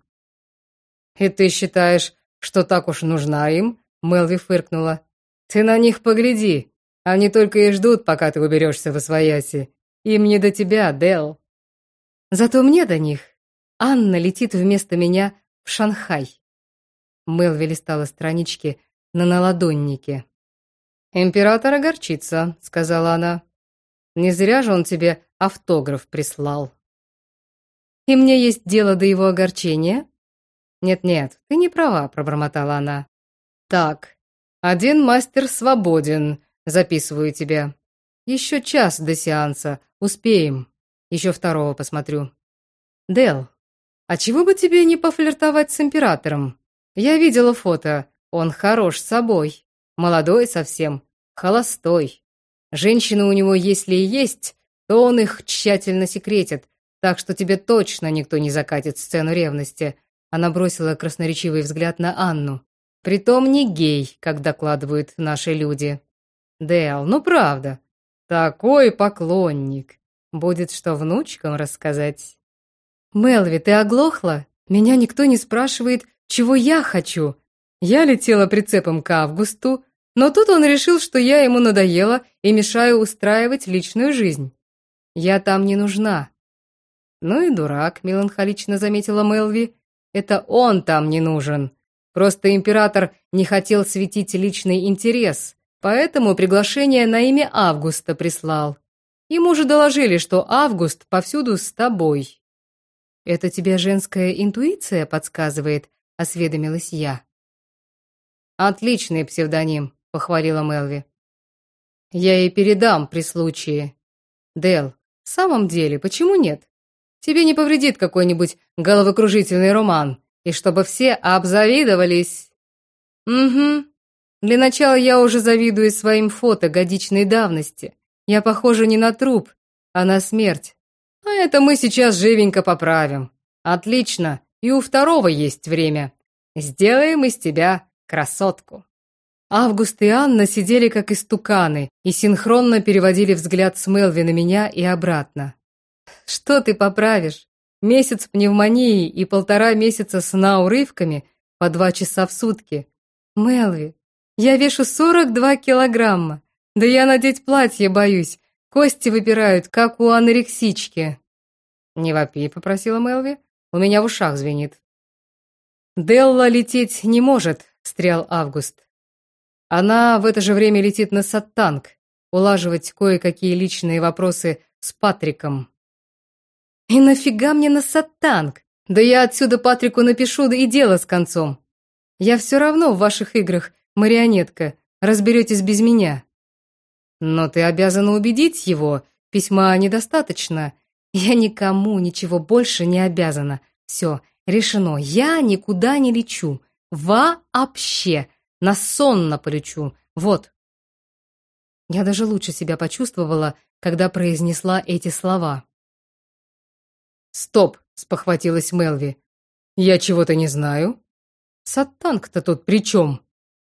«И ты считаешь, что так уж нужна им?» Мелви фыркнула. «Ты на них погляди. Они только и ждут, пока ты уберешься в освояси. Им не до тебя, Дел. Зато мне до них. Анна летит вместо меня в Шанхай». Мелви листала странички на наладоннике. «Император огорчится», — сказала она. «Не зря же он тебе автограф прислал». «И мне есть дело до его огорчения?» «Нет-нет, ты не права», — пробормотала она. «Так, один мастер свободен, записываю тебя. Еще час до сеанса, успеем. Еще второго посмотрю». «Дел, а чего бы тебе не пофлиртовать с императором? Я видела фото, он хорош собой, молодой совсем, холостой. Женщины у него, если и есть, то он их тщательно секретит, так что тебе точно никто не закатит сцену ревности. Она бросила красноречивый взгляд на Анну. Притом не гей, как докладывают наши люди. Дэл, ну правда, такой поклонник. Будет что внучкам рассказать. Мелви, ты оглохла? Меня никто не спрашивает, чего я хочу. Я летела прицепом к Августу, но тут он решил, что я ему надоела и мешаю устраивать личную жизнь. Я там не нужна. Ну и дурак, меланхолично заметила Мелви. Это он там не нужен. Просто император не хотел светить личный интерес, поэтому приглашение на имя Августа прислал. Ему же доложили, что Август повсюду с тобой. «Это тебе женская интуиция подсказывает?» — осведомилась я. «Отличный псевдоним», — похвалила Мелви. «Я ей передам при случае». «Дел, в самом деле, почему нет? Тебе не повредит какой-нибудь головокружительный роман, и чтобы все обзавидовались». «Угу. Для начала я уже завидую своим фото годичной давности. Я похожа не на труп, а на смерть. А это мы сейчас живенько поправим. Отлично, и у второго есть время. Сделаем из тебя красотку». Август и Анна сидели как истуканы и синхронно переводили взгляд с Мелви на меня и обратно. «Что ты поправишь? Месяц пневмонии и полтора месяца сна урывками по два часа в сутки. Мелви, я вешу 42 килограмма. Да я надеть платье боюсь. Кости выпирают, как у анорексички». «Не вопи», — попросила Мелви. «У меня в ушах звенит». «Делла лететь не может», — встрял Август. «Она в это же время летит на Саттанг, улаживать кое-какие личные вопросы с Патриком». «И нафига мне на Саттанг? Да я отсюда Патрику напишу, да и дело с концом. Я все равно в ваших играх марионетка, разберетесь без меня». «Но ты обязана убедить его, письма недостаточно. Я никому ничего больше не обязана. Все, решено. Я никуда не лечу. Вообще. На сонно полечу. Вот. Я даже лучше себя почувствовала, когда произнесла эти слова. «Стоп!» — спохватилась Мелви. «Я чего-то не знаю. Саттанг-то тут при чем?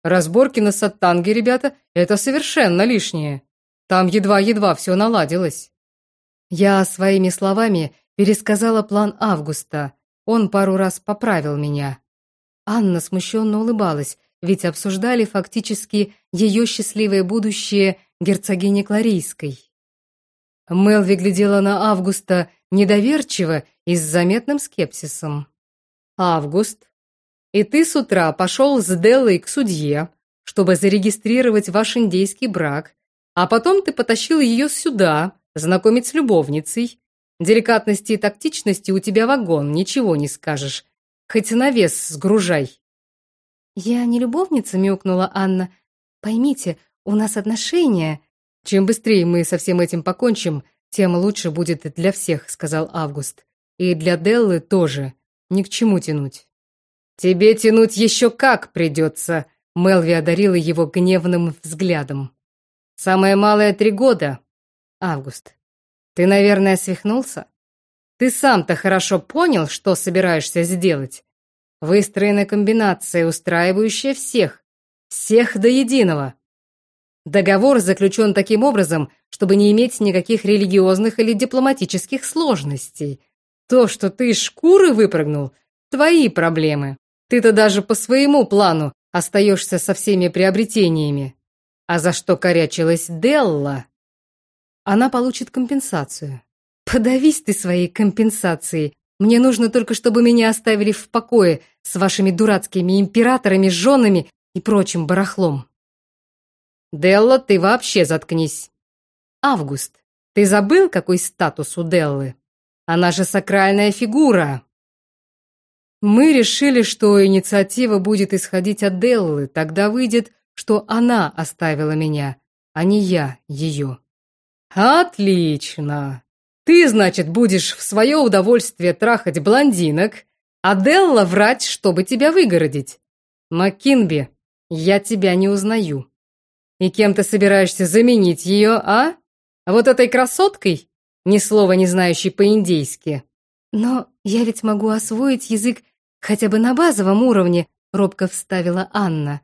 Разборки на Саттанге, ребята, это совершенно лишнее. Там едва-едва все наладилось». Я своими словами пересказала план Августа. Он пару раз поправил меня. Анна смущенно улыбалась, ведь обсуждали фактически ее счастливое будущее герцогини Кларийской. Мелви глядела на Августа недоверчиво и с заметным скепсисом. «Август, и ты с утра пошел с Деллой к судье, чтобы зарегистрировать ваш индейский брак, а потом ты потащил ее сюда, знакомить с любовницей. Деликатности и тактичности у тебя вагон, ничего не скажешь. Хоть на вес сгружай». «Я не любовница», — мяукнула Анна. «Поймите, у нас отношения». «Чем быстрее мы со всем этим покончим, тем лучше будет для всех», — сказал Август. «И для Деллы тоже. Ни к чему тянуть». «Тебе тянуть еще как придется», — Мелви одарила его гневным взглядом. «Самое малое три года». «Август, ты, наверное, свихнулся? Ты сам-то хорошо понял, что собираешься сделать? Выстроена комбинация, устраивающая всех. Всех до единого. Договор заключен таким образом, чтобы не иметь никаких религиозных или дипломатических сложностей. То, что ты из шкуры выпрыгнул, твои проблемы. Ты-то даже по своему плану остаешься со всеми приобретениями. А за что корячилась Делла? Она получит компенсацию. Подавись ты своей компенсацией. Мне нужно только, чтобы меня оставили в покое с вашими дурацкими императорами, женами и прочим барахлом. Делла, ты вообще заткнись. Август, ты забыл, какой статус у Деллы? Она же сакральная фигура. Мы решили, что инициатива будет исходить от Деллы, тогда выйдет, что она оставила меня, а не я ее. Отлично. Ты, значит, будешь в свое удовольствие трахать блондинок, а Делла врать, чтобы тебя выгородить. Маккинби, я тебя не узнаю. И кем ты собираешься заменить ее, а? Вот этой красоткой, ни слова не знающей по-индейски. Но я ведь могу освоить язык хотя бы на базовом уровне, робко вставила Анна.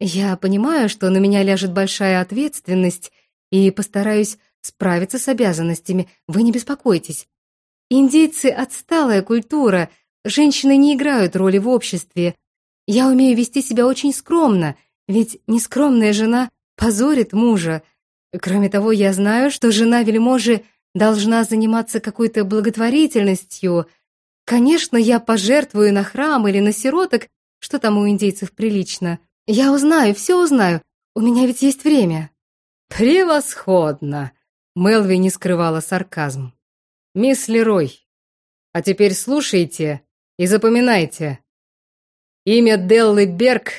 Я понимаю, что на меня ляжет большая ответственность, и постараюсь справиться с обязанностями. Вы не беспокойтесь. Индейцы — отсталая культура, женщины не играют роли в обществе. Я умею вести себя очень скромно, ведь нескромная жена позорит мужа. Кроме того, я знаю, что жена вельможи должна заниматься какой-то благотворительностью. Конечно, я пожертвую на храм или на сироток, что там у индейцев прилично. Я узнаю, все узнаю. У меня ведь есть время. Превосходно! Мелви не скрывала сарказм. Мисс Лерой, а теперь слушайте и запоминайте. Имя Деллы Берг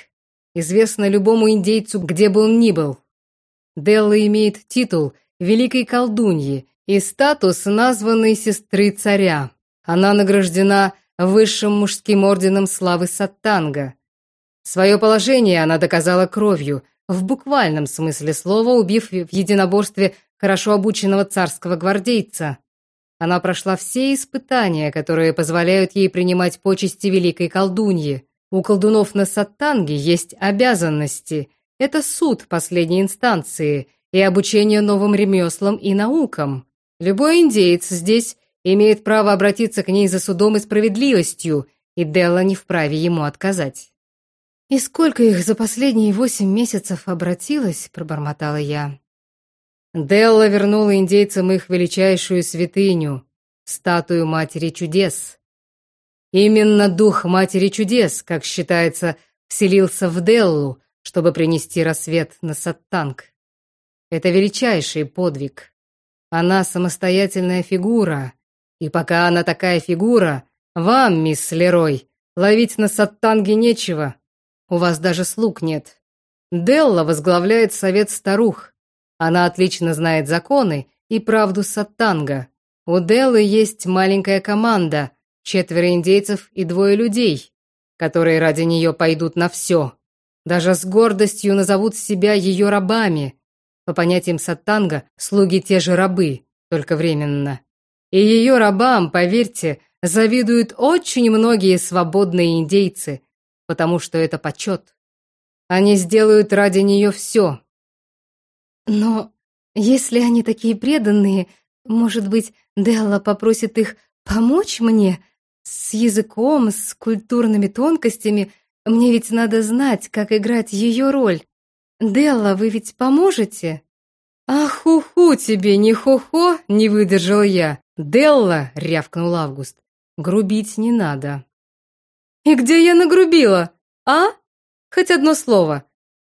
известно любому индейцу, где бы он ни был. Делла имеет титул великой колдуньи и статус названной сестры царя. Она награждена высшим мужским орденом славы Саттанга. Свое положение она доказала кровью, в буквальном смысле слова, убив в единоборстве хорошо обученного царского гвардейца. Она прошла все испытания, которые позволяют ей принимать почести великой колдуньи. У колдунов на Саттанге есть обязанности. Это суд последней инстанции и обучение новым ремеслам и наукам. Любой индеец здесь имеет право обратиться к ней за судом и справедливостью, и Делла не вправе ему отказать. «И сколько их за последние восемь месяцев обратилось?» — пробормотала я. Делла вернула индейцам их величайшую святыню — статую Матери Чудес. Именно дух Матери Чудес, как считается, вселился в Деллу, чтобы принести рассвет на Саттанг. Это величайший подвиг. Она самостоятельная фигура, и пока она такая фигура, вам, мисс Лерой, ловить на Саттанге нечего. У вас даже слуг нет. Делла возглавляет совет старух. Она отлично знает законы и правду Саттанга. У Деллы есть маленькая команда, четверо индейцев и двое людей, которые ради нее пойдут на все. Даже с гордостью назовут себя ее рабами. По понятиям Саттанга, слуги те же рабы, только временно. И ее рабам, поверьте, завидуют очень многие свободные индейцы, потому что это почет. Они сделают ради нее все. Но если они такие преданные, может быть, Делла попросит их помочь мне с языком, с культурными тонкостями. Мне ведь надо знать, как играть ее роль. Делла, вы ведь поможете? Ах, ху-ху тебе, не хо-хо, не выдержал я. Делла, рявкнул Август. Грубить не надо. И где я нагрубила? А? Хоть одно слово.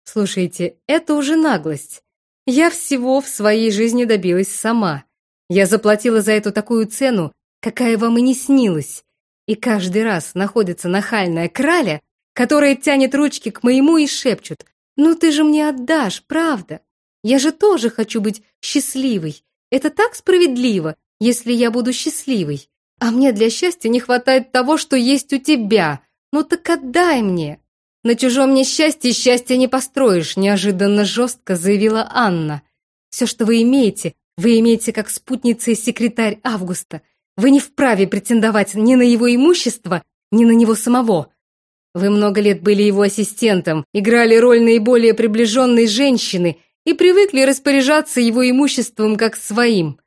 Слушайте, это уже наглость. Я всего в своей жизни добилась сама. Я заплатила за эту такую цену, какая вам и не снилась. И каждый раз находится нахальная краля, которая тянет ручки к моему и шепчет, «Ну ты же мне отдашь, правда? Я же тоже хочу быть счастливой. Это так справедливо, если я буду счастливой. А мне для счастья не хватает того, что есть у тебя. Ну так отдай мне!» «На чужом несчастье счастья не построишь», — неожиданно жестко заявила Анна. «Все, что вы имеете, вы имеете как спутница и секретарь Августа. Вы не вправе претендовать ни на его имущество, ни на него самого. Вы много лет были его ассистентом, играли роль наиболее приближенной женщины и привыкли распоряжаться его имуществом как своим.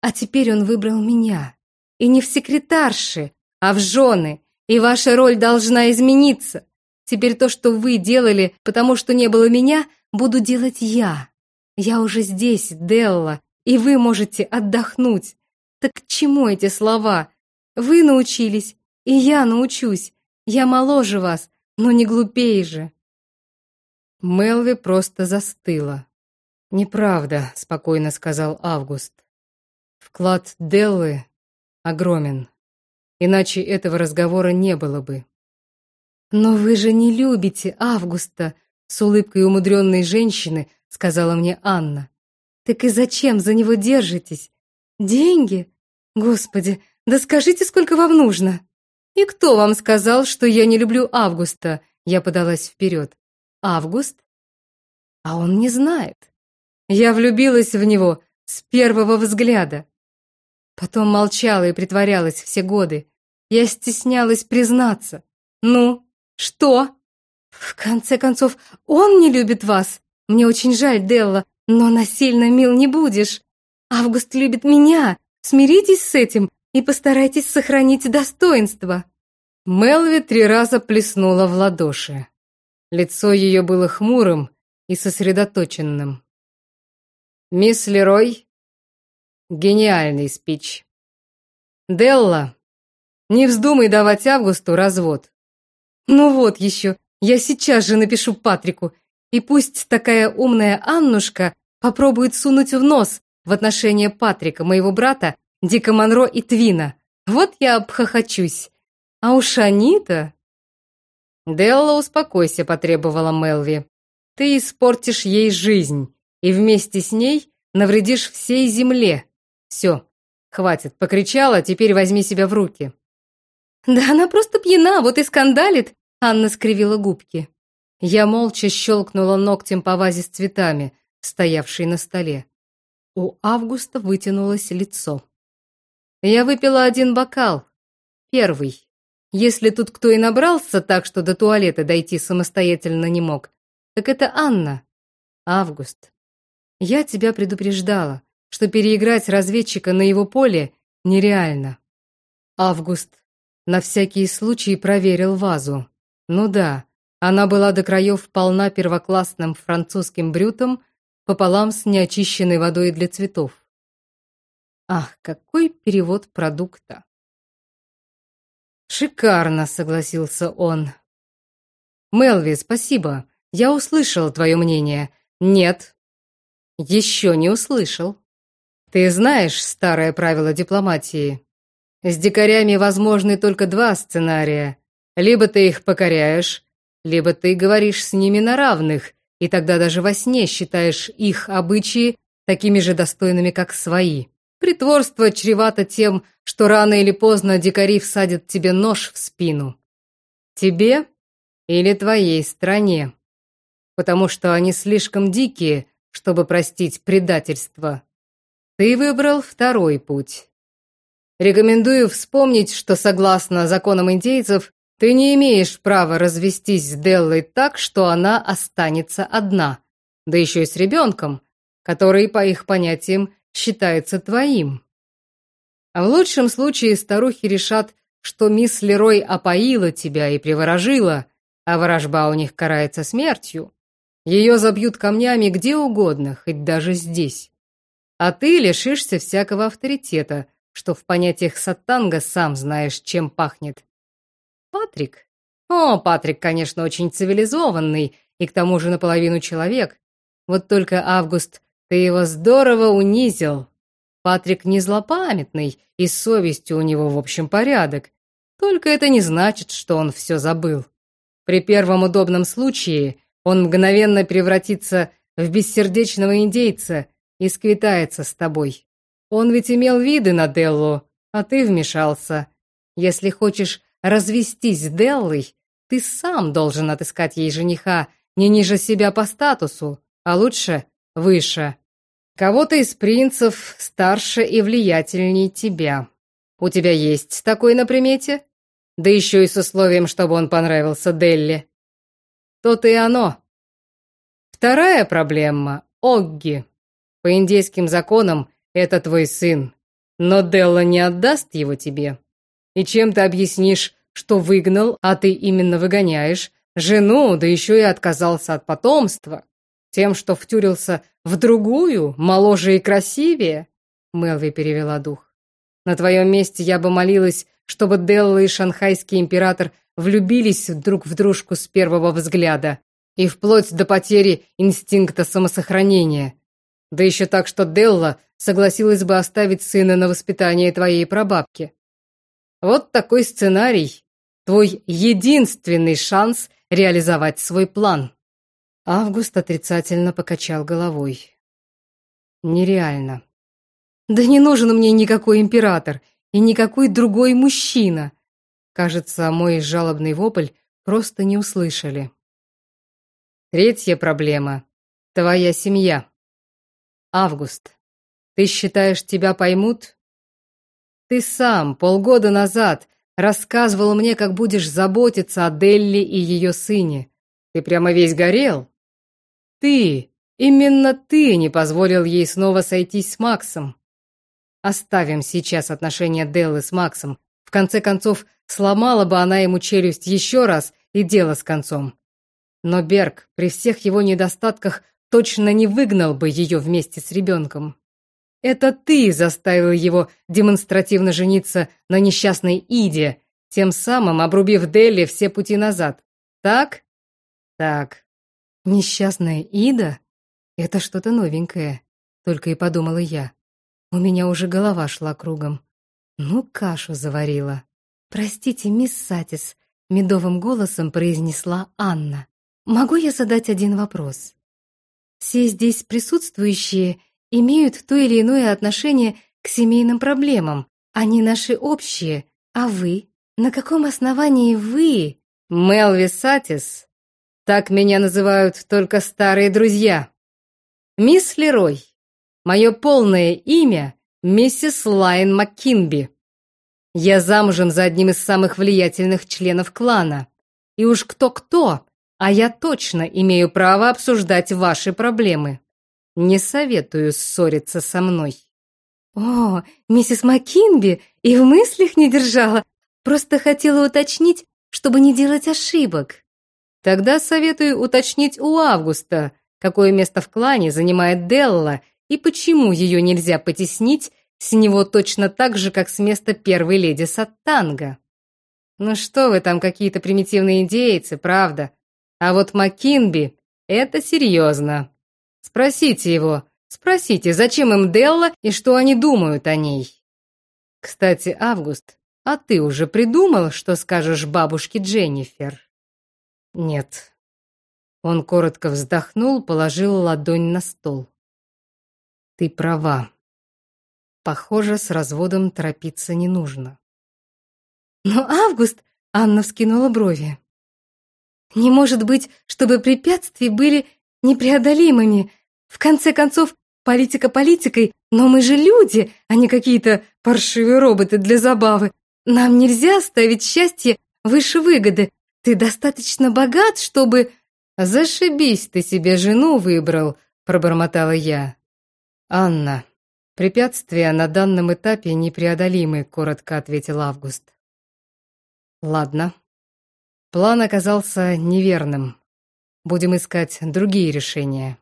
А теперь он выбрал меня. И не в секретарши, а в жены. И ваша роль должна измениться. Теперь то, что вы делали, потому что не было меня, буду делать я. Я уже здесь, Делла, и вы можете отдохнуть. Так к чему эти слова? Вы научились, и я научусь. Я моложе вас, но не глупее же. Мелви просто застыла. «Неправда», — спокойно сказал Август. «Вклад Деллы огромен, иначе этого разговора не было бы. «Но вы же не любите Августа!» С улыбкой умудренной женщины сказала мне Анна. «Так и зачем за него держитесь? Деньги? Господи, да скажите, сколько вам нужно!» «И кто вам сказал, что я не люблю Августа?» Я подалась вперед. «Август? А он не знает. Я влюбилась в него с первого взгляда. Потом молчала и притворялась все годы. Я стеснялась признаться. Ну, «Что?» «В конце концов, он не любит вас. Мне очень жаль, Делла, но насильно мил не будешь. Август любит меня. Смиритесь с этим и постарайтесь сохранить достоинство». Мелви три раза плеснула в ладоши. Лицо ее было хмурым и сосредоточенным. «Мисс Лерой, гениальный спич. Делла, не вздумай давать Августу развод. Ну вот еще, я сейчас же напишу Патрику, и пусть такая умная Аннушка попробует сунуть в нос в отношения Патрика, моего брата, Дика Монро и Твина. Вот я обхохочусь. А уж они-то... «Делла, успокойся», — потребовала Мелви. «Ты испортишь ей жизнь, и вместе с ней навредишь всей земле. Все, хватит, покричала, теперь возьми себя в руки». «Да она просто пьяна, вот и скандалит!» Анна скривила губки. Я молча щелкнула ногтем по вазе с цветами, стоявшей на столе. У Августа вытянулось лицо. Я выпила один бокал. Первый. Если тут кто и набрался так, что до туалета дойти самостоятельно не мог, так это Анна. Август. Я тебя предупреждала, что переиграть разведчика на его поле нереально. Август на всякий случай проверил вазу. Ну да, она была до краев полна первоклассным французским брютом пополам с неочищенной водой для цветов. Ах, какой перевод продукта! «Шикарно», — согласился он. «Мелви, спасибо. Я услышал твое мнение. Нет, еще не услышал. Ты знаешь старое правило дипломатии. С дикарями возможны только два сценария. Либо ты их покоряешь, либо ты говоришь с ними на равных, и тогда даже во сне считаешь их обычаи такими же достойными, как свои. Притворство чревато тем, что рано или поздно дикари всадят тебе нож в спину. Тебе или твоей стране. Потому что они слишком дикие, чтобы простить предательство. Ты выбрал второй путь. Рекомендую вспомнить, что согласно законам индейцев, ты не имеешь права развестись с Деллой так, что она останется одна, да еще и с ребенком, который, по их понятиям, считается твоим. А в лучшем случае старухи решат, что мисс Лерой опоила тебя и приворожила, а ворожба у них карается смертью. Ее забьют камнями где угодно, хоть даже здесь. А ты лишишься всякого авторитета, что в понятиях сатанга сам знаешь, чем пахнет. Патрик? О, Патрик, конечно, очень цивилизованный и к тому же наполовину человек. Вот только Август, ты его здорово унизил. Патрик не злопамятный, и с совестью у него в общем порядок. Только это не значит, что он все забыл. При первом удобном случае он мгновенно превратится в бессердечного индейца и сквитается с тобой. Он ведь имел виды на Деллу, а ты вмешался. Если хочешь развестись с Деллой, ты сам должен отыскать ей жениха не ниже себя по статусу, а лучше выше. Кого-то из принцев старше и влиятельнее тебя. У тебя есть такой на примете? Да еще и с условием, чтобы он понравился Делли. То-то и оно. Вторая проблема — Огги. По индейским законам это твой сын, но Делла не отдаст его тебе. И чем ты объяснишь, что выгнал, а ты именно выгоняешь, жену, да еще и отказался от потомства? Тем, что втюрился в другую, моложе и красивее?» Мелви перевела дух. «На твоем месте я бы молилась, чтобы Делла и шанхайский император влюбились друг в дружку с первого взгляда и вплоть до потери инстинкта самосохранения. Да еще так, что Делла согласилась бы оставить сына на воспитание твоей прабабки. Вот такой сценарий. Твой единственный шанс реализовать свой план. Август отрицательно покачал головой. Нереально. Да не нужен мне никакой император и никакой другой мужчина. Кажется, мой жалобный вопль просто не услышали. Третья проблема — твоя семья. Август, ты считаешь, тебя поймут? Ты сам полгода назад рассказывал мне, как будешь заботиться о Делли и ее сыне. Ты прямо весь горел. Ты, именно ты не позволил ей снова сойтись с Максом. Оставим сейчас отношения Деллы с Максом. В конце концов, сломала бы она ему челюсть еще раз и дело с концом. Но Берг при всех его недостатках точно не выгнал бы ее вместе с ребенком. Это ты заставил его демонстративно жениться на несчастной Иде, тем самым обрубив Делли все пути назад. Так? Так. Несчастная Ида? Это что-то новенькое, только и подумала я. У меня уже голова шла кругом. Ну, кашу заварила. Простите, мисс Сатис, медовым голосом произнесла Анна. Могу я задать один вопрос? Все здесь присутствующие имеют то или иное отношение к семейным проблемам. Они наши общие. А вы? На каком основании вы? Мелви Сатис так меня называют только старые друзья. Мисс Лерой. Мое полное имя — миссис Лайн МакКинби. Я замужем за одним из самых влиятельных членов клана. И уж кто-кто, а я точно имею право обсуждать ваши проблемы. Не советую ссориться со мной. О, миссис МакКинби и в мыслях не держала. Просто хотела уточнить, чтобы не делать ошибок. Тогда советую уточнить у Августа, какое место в клане занимает Делла и почему ее нельзя потеснить с него точно так же, как с места первой леди Саттанга. Ну что вы там, какие-то примитивные индейцы, правда? А вот Маккинби — это серьезно. Спросите его, спросите, зачем им Делла и что они думают о ней. Кстати, Август, а ты уже придумал, что скажешь бабушке Дженнифер? Нет. Он коротко вздохнул, положил ладонь на стол. Ты права. Похоже, с разводом торопиться не нужно. Но Август, Анна вскинула брови. Не может быть, чтобы препятствия были непреодолимыми. В конце концов, политика политикой, но мы же люди, а не какие-то паршивые роботы для забавы. Нам нельзя ставить счастье выше выгоды. Ты достаточно богат, чтобы... Зашибись, ты себе жену выбрал, пробормотала я. Анна, препятствия на данном этапе непреодолимы, коротко ответил Август. Ладно. План оказался неверным. Будем искать другие решения.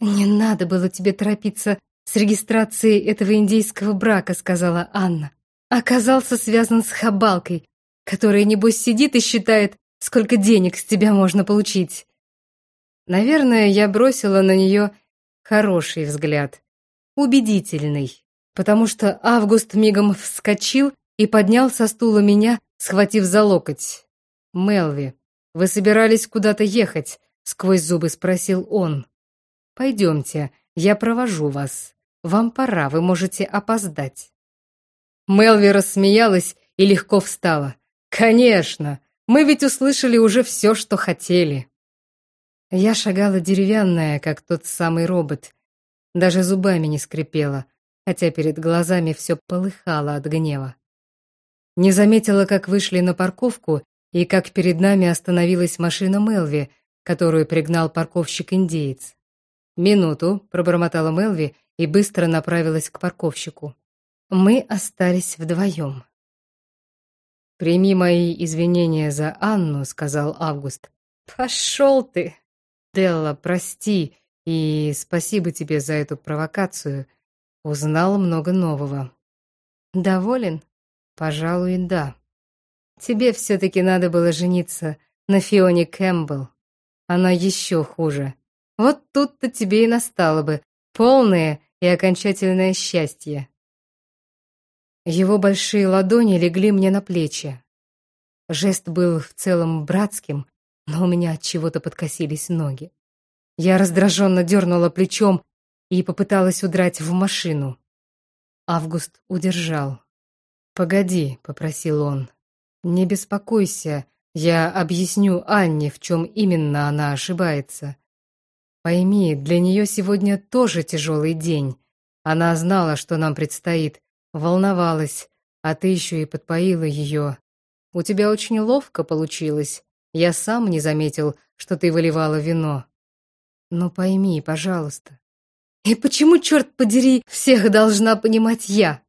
Не надо было тебе торопиться с регистрацией этого индейского брака, сказала Анна. Оказался связан с хабалкой, которая, небось, сидит и считает, сколько денег с тебя можно получить. Наверное, я бросила на нее хороший взгляд, убедительный, потому что Август мигом вскочил и поднял со стула меня, схватив за локоть. «Мелви, вы собирались куда-то ехать?» — сквозь зубы спросил он. «Пойдемте, я провожу вас. Вам пора, вы можете опоздать». Мелви рассмеялась и легко встала. «Конечно! Мы ведь услышали уже все, что хотели!» Я шагала деревянная, как тот самый робот. Даже зубами не скрипела, хотя перед глазами все полыхало от гнева. Не заметила, как вышли на парковку и как перед нами остановилась машина Мелви, которую пригнал парковщик-индеец. «Минуту», — пробормотала Мелви и быстро направилась к парковщику. Мы остались вдвоем. «Прими мои извинения за Анну», — сказал Август. «Пошел ты!» «Делла, прости, и спасибо тебе за эту провокацию. Узнал много нового». «Доволен?» «Пожалуй, да. Тебе все-таки надо было жениться на Фионе Кэмпбелл. Она еще хуже. Вот тут-то тебе и настало бы полное и окончательное счастье». Его большие ладони легли мне на плечи. Жест был в целом братским, но у меня от чего-то подкосились ноги. Я раздраженно дернула плечом и попыталась удрать в машину. Август удержал. «Погоди», — попросил он. «Не беспокойся, я объясню Анне, в чем именно она ошибается. Пойми, для нее сегодня тоже тяжелый день. Она знала, что нам предстоит, Волновалась, а ты еще и подпоила ее. У тебя очень ловко получилось. Я сам не заметил, что ты выливала вино. Но пойми, пожалуйста. И почему, черт подери, всех должна понимать я?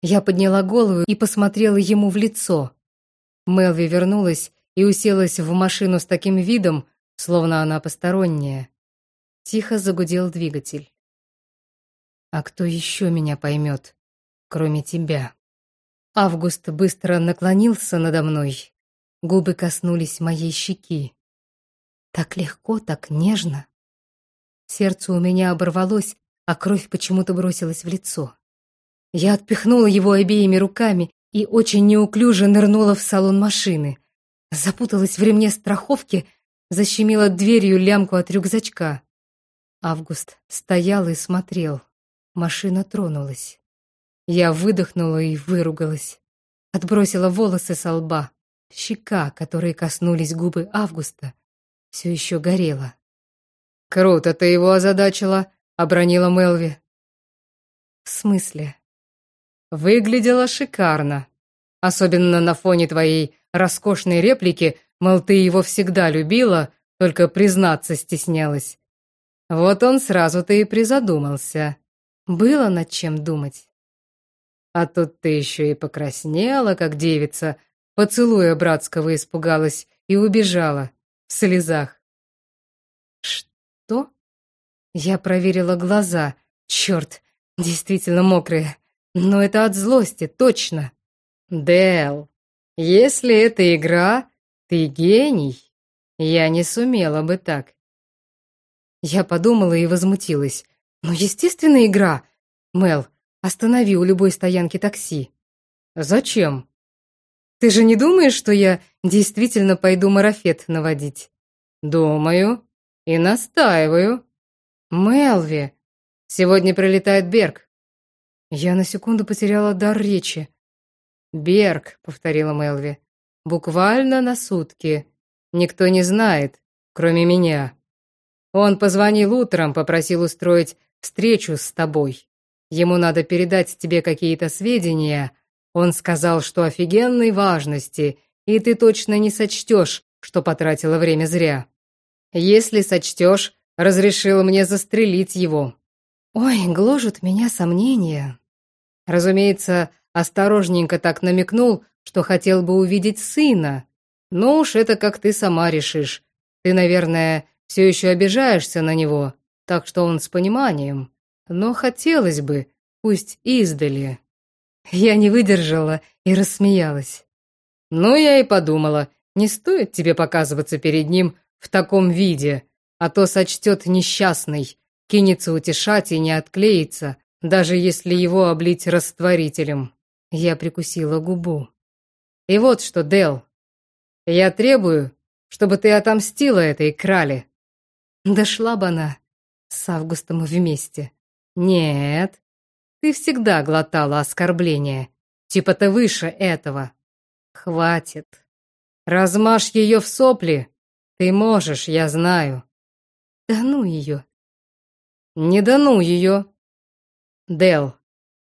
Я подняла голову и посмотрела ему в лицо. Мелви вернулась и уселась в машину с таким видом, словно она посторонняя. Тихо загудел двигатель. А кто еще меня поймет? кроме тебя. Август быстро наклонился надо мной. Губы коснулись моей щеки. Так легко, так нежно. Сердце у меня оборвалось, а кровь почему-то бросилась в лицо. Я отпихнула его обеими руками и очень неуклюже нырнула в салон машины. Запуталась в ремне страховки, защемила дверью лямку от рюкзачка. Август стоял и смотрел. Машина тронулась. Я выдохнула и выругалась. Отбросила волосы со лба. Щека, которые коснулись губы Августа, все еще горела. «Круто ты его озадачила», — обронила Мелви. «В смысле?» «Выглядела шикарно. Особенно на фоне твоей роскошной реплики, мол, ты его всегда любила, только признаться стеснялась. Вот он сразу-то и призадумался. Было над чем думать. А тут ты еще и покраснела, как девица, поцелуя братского испугалась и убежала в слезах. Что? Я проверила глаза. Черт, действительно мокрые. Но это от злости, точно. Дэл, если это игра, ты гений. Я не сумела бы так. Я подумала и возмутилась. Ну, естественно, игра. Мел, Останови у любой стоянки такси. Зачем? Ты же не думаешь, что я действительно пойду марафет наводить? Думаю и настаиваю. Мелви, сегодня прилетает Берг. Я на секунду потеряла дар речи. «Берг», — повторила Мелви, — «буквально на сутки. Никто не знает, кроме меня. Он позвонил утром, попросил устроить встречу с тобой. Ему надо передать тебе какие-то сведения. Он сказал, что офигенной важности, и ты точно не сочтешь, что потратила время зря. Если сочтешь, разрешил мне застрелить его». «Ой, гложут меня сомнения». Разумеется, осторожненько так намекнул, что хотел бы увидеть сына. Но уж это как ты сама решишь. Ты, наверное, все еще обижаешься на него, так что он с пониманием. Но хотелось бы, пусть издали. Я не выдержала и рассмеялась. Ну, я и подумала, не стоит тебе показываться перед ним в таком виде, а то сочтет несчастный, кинется утешать и не отклеится, даже если его облить растворителем. Я прикусила губу. И вот что, Дел, я требую, чтобы ты отомстила этой крале. Дошла бы она с Августом вместе. Нет, ты всегда глотала оскорбления. Типа ты выше этого. Хватит. Размажь ее в сопли. Ты можешь, я знаю. Да ну ее. Не да ну ее. Дел,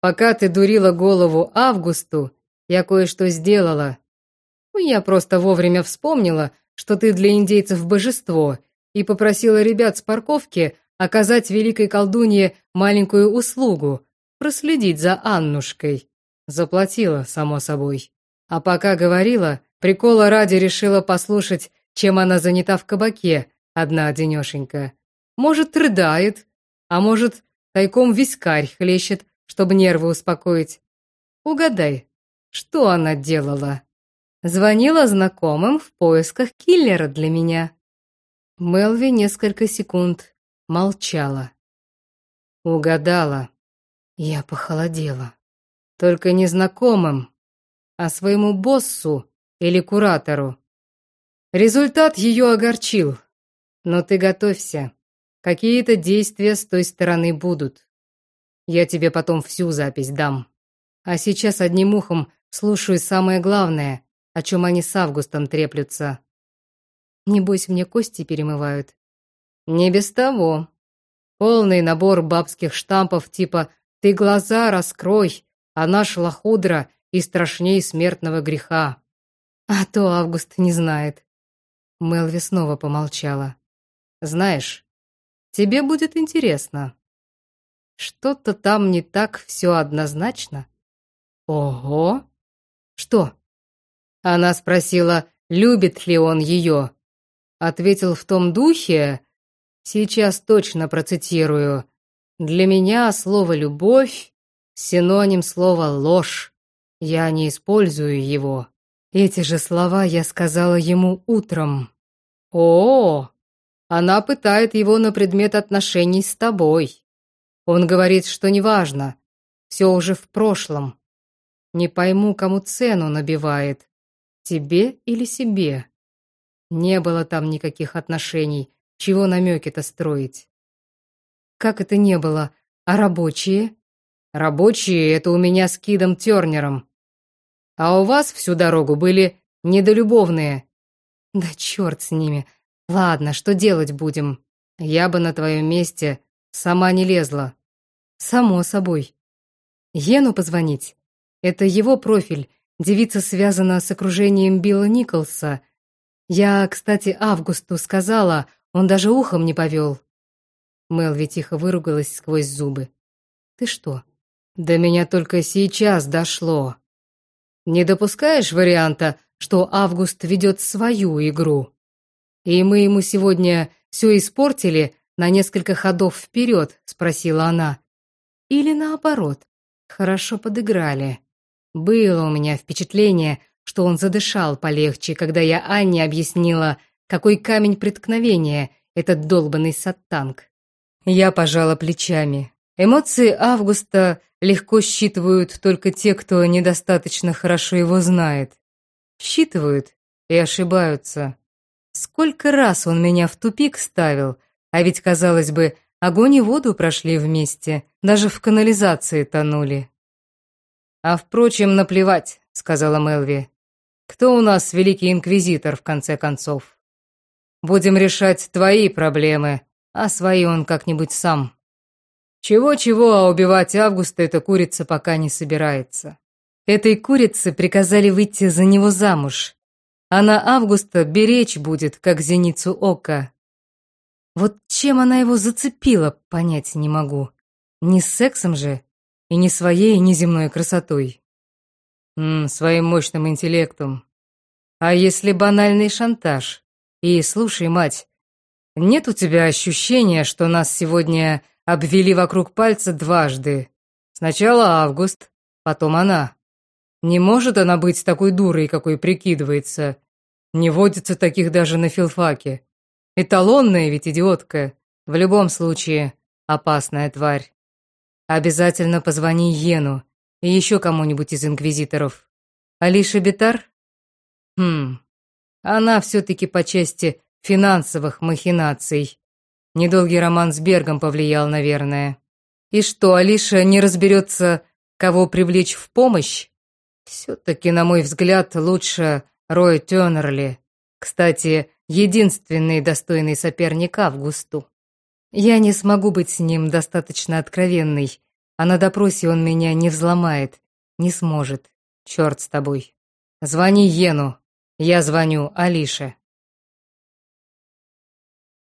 пока ты дурила голову Августу, я кое-что сделала. Я просто вовремя вспомнила, что ты для индейцев божество, и попросила ребят с парковки оказать великой колдунье маленькую услугу, проследить за Аннушкой. Заплатила, само собой. А пока говорила, прикола ради решила послушать, чем она занята в кабаке, одна одинешенька. Может, рыдает, а может, тайком вискарь хлещет, чтобы нервы успокоить. Угадай, что она делала? Звонила знакомым в поисках киллера для меня. Мелви несколько секунд молчала. Угадала. Я похолодела. Только не знакомым, а своему боссу или куратору. Результат ее огорчил. Но ты готовься. Какие-то действия с той стороны будут. Я тебе потом всю запись дам. А сейчас одним ухом слушаю самое главное, о чем они с Августом треплются. Небось, мне кости перемывают. Не без того. Полный набор бабских штампов типа «ты глаза раскрой», «она шлахудра» и страшней смертного греха. А то Август не знает. Мелви снова помолчала. Знаешь, Тебе будет интересно. Что-то там не так все однозначно. Ого! Что? Она спросила, любит ли он ее. Ответил в том духе, сейчас точно процитирую, «Для меня слово «любовь» — синоним слова «ложь». Я не использую его. Эти же слова я сказала ему утром. О, она пытает его на предмет отношений с тобой. Он говорит, что неважно, все уже в прошлом. Не пойму, кому цену набивает, тебе или себе. Не было там никаких отношений, чего намеки-то строить. Как это не было? А рабочие? Рабочие — это у меня с Кидом Тернером. А у вас всю дорогу были недолюбовные. Да черт с ними, Ладно, что делать будем? Я бы на твоем месте сама не лезла. Само собой. Йену позвонить. Это его профиль. Девица связана с окружением Билла Николса. Я, кстати, Августу сказала, он даже ухом не повел. Мелви тихо выругалась сквозь зубы. Ты что? До меня только сейчас дошло. Не допускаешь варианта, что Август ведет свою игру? «И мы ему сегодня все испортили на несколько ходов вперед?» — спросила она. «Или наоборот, хорошо подыграли. Было у меня впечатление, что он задышал полегче, когда я Анне объяснила, какой камень преткновения этот долбанный саттанг. Я пожала плечами. Эмоции Августа легко считывают только те, кто недостаточно хорошо его знает. Считывают и ошибаются. Сколько раз он меня в тупик ставил, а ведь, казалось бы, огонь и воду прошли вместе, даже в канализации тонули. А впрочем, наплевать, сказала Мелви. Кто у нас великий инквизитор в конце концов? Будем решать твои проблемы, а свои он как-нибудь сам. Чего-чего, а убивать Августа эта курица пока не собирается. Этой курице приказали выйти за него замуж. Она Августа беречь будет, как зеницу ока. Вот чем она его зацепила, понять не могу. Не с сексом же, и не своей неземной красотой. М, своим мощным интеллектом. А если банальный шантаж? И слушай, мать, нет у тебя ощущения, что нас сегодня обвели вокруг пальца дважды? Сначала Август, потом она. Не может она быть такой дурой, какой прикидывается. Не водится таких даже на филфаке. Эталонная ведь идиотка. В любом случае, опасная тварь. Обязательно позвони Йену и еще кому-нибудь из инквизиторов. Алиша Битар? Хм, она все-таки по части финансовых махинаций. Недолгий роман с Бергом повлиял, наверное. И что, Алиша не разберется, кого привлечь в помощь? Все-таки, на мой взгляд, лучше Рой Тёнерли. Кстати, единственный достойный соперник Августу. Я не смогу быть с ним достаточно откровенной, а на допросе он меня не взломает, не сможет. Черт с тобой. Звони Йену, я звоню Алише.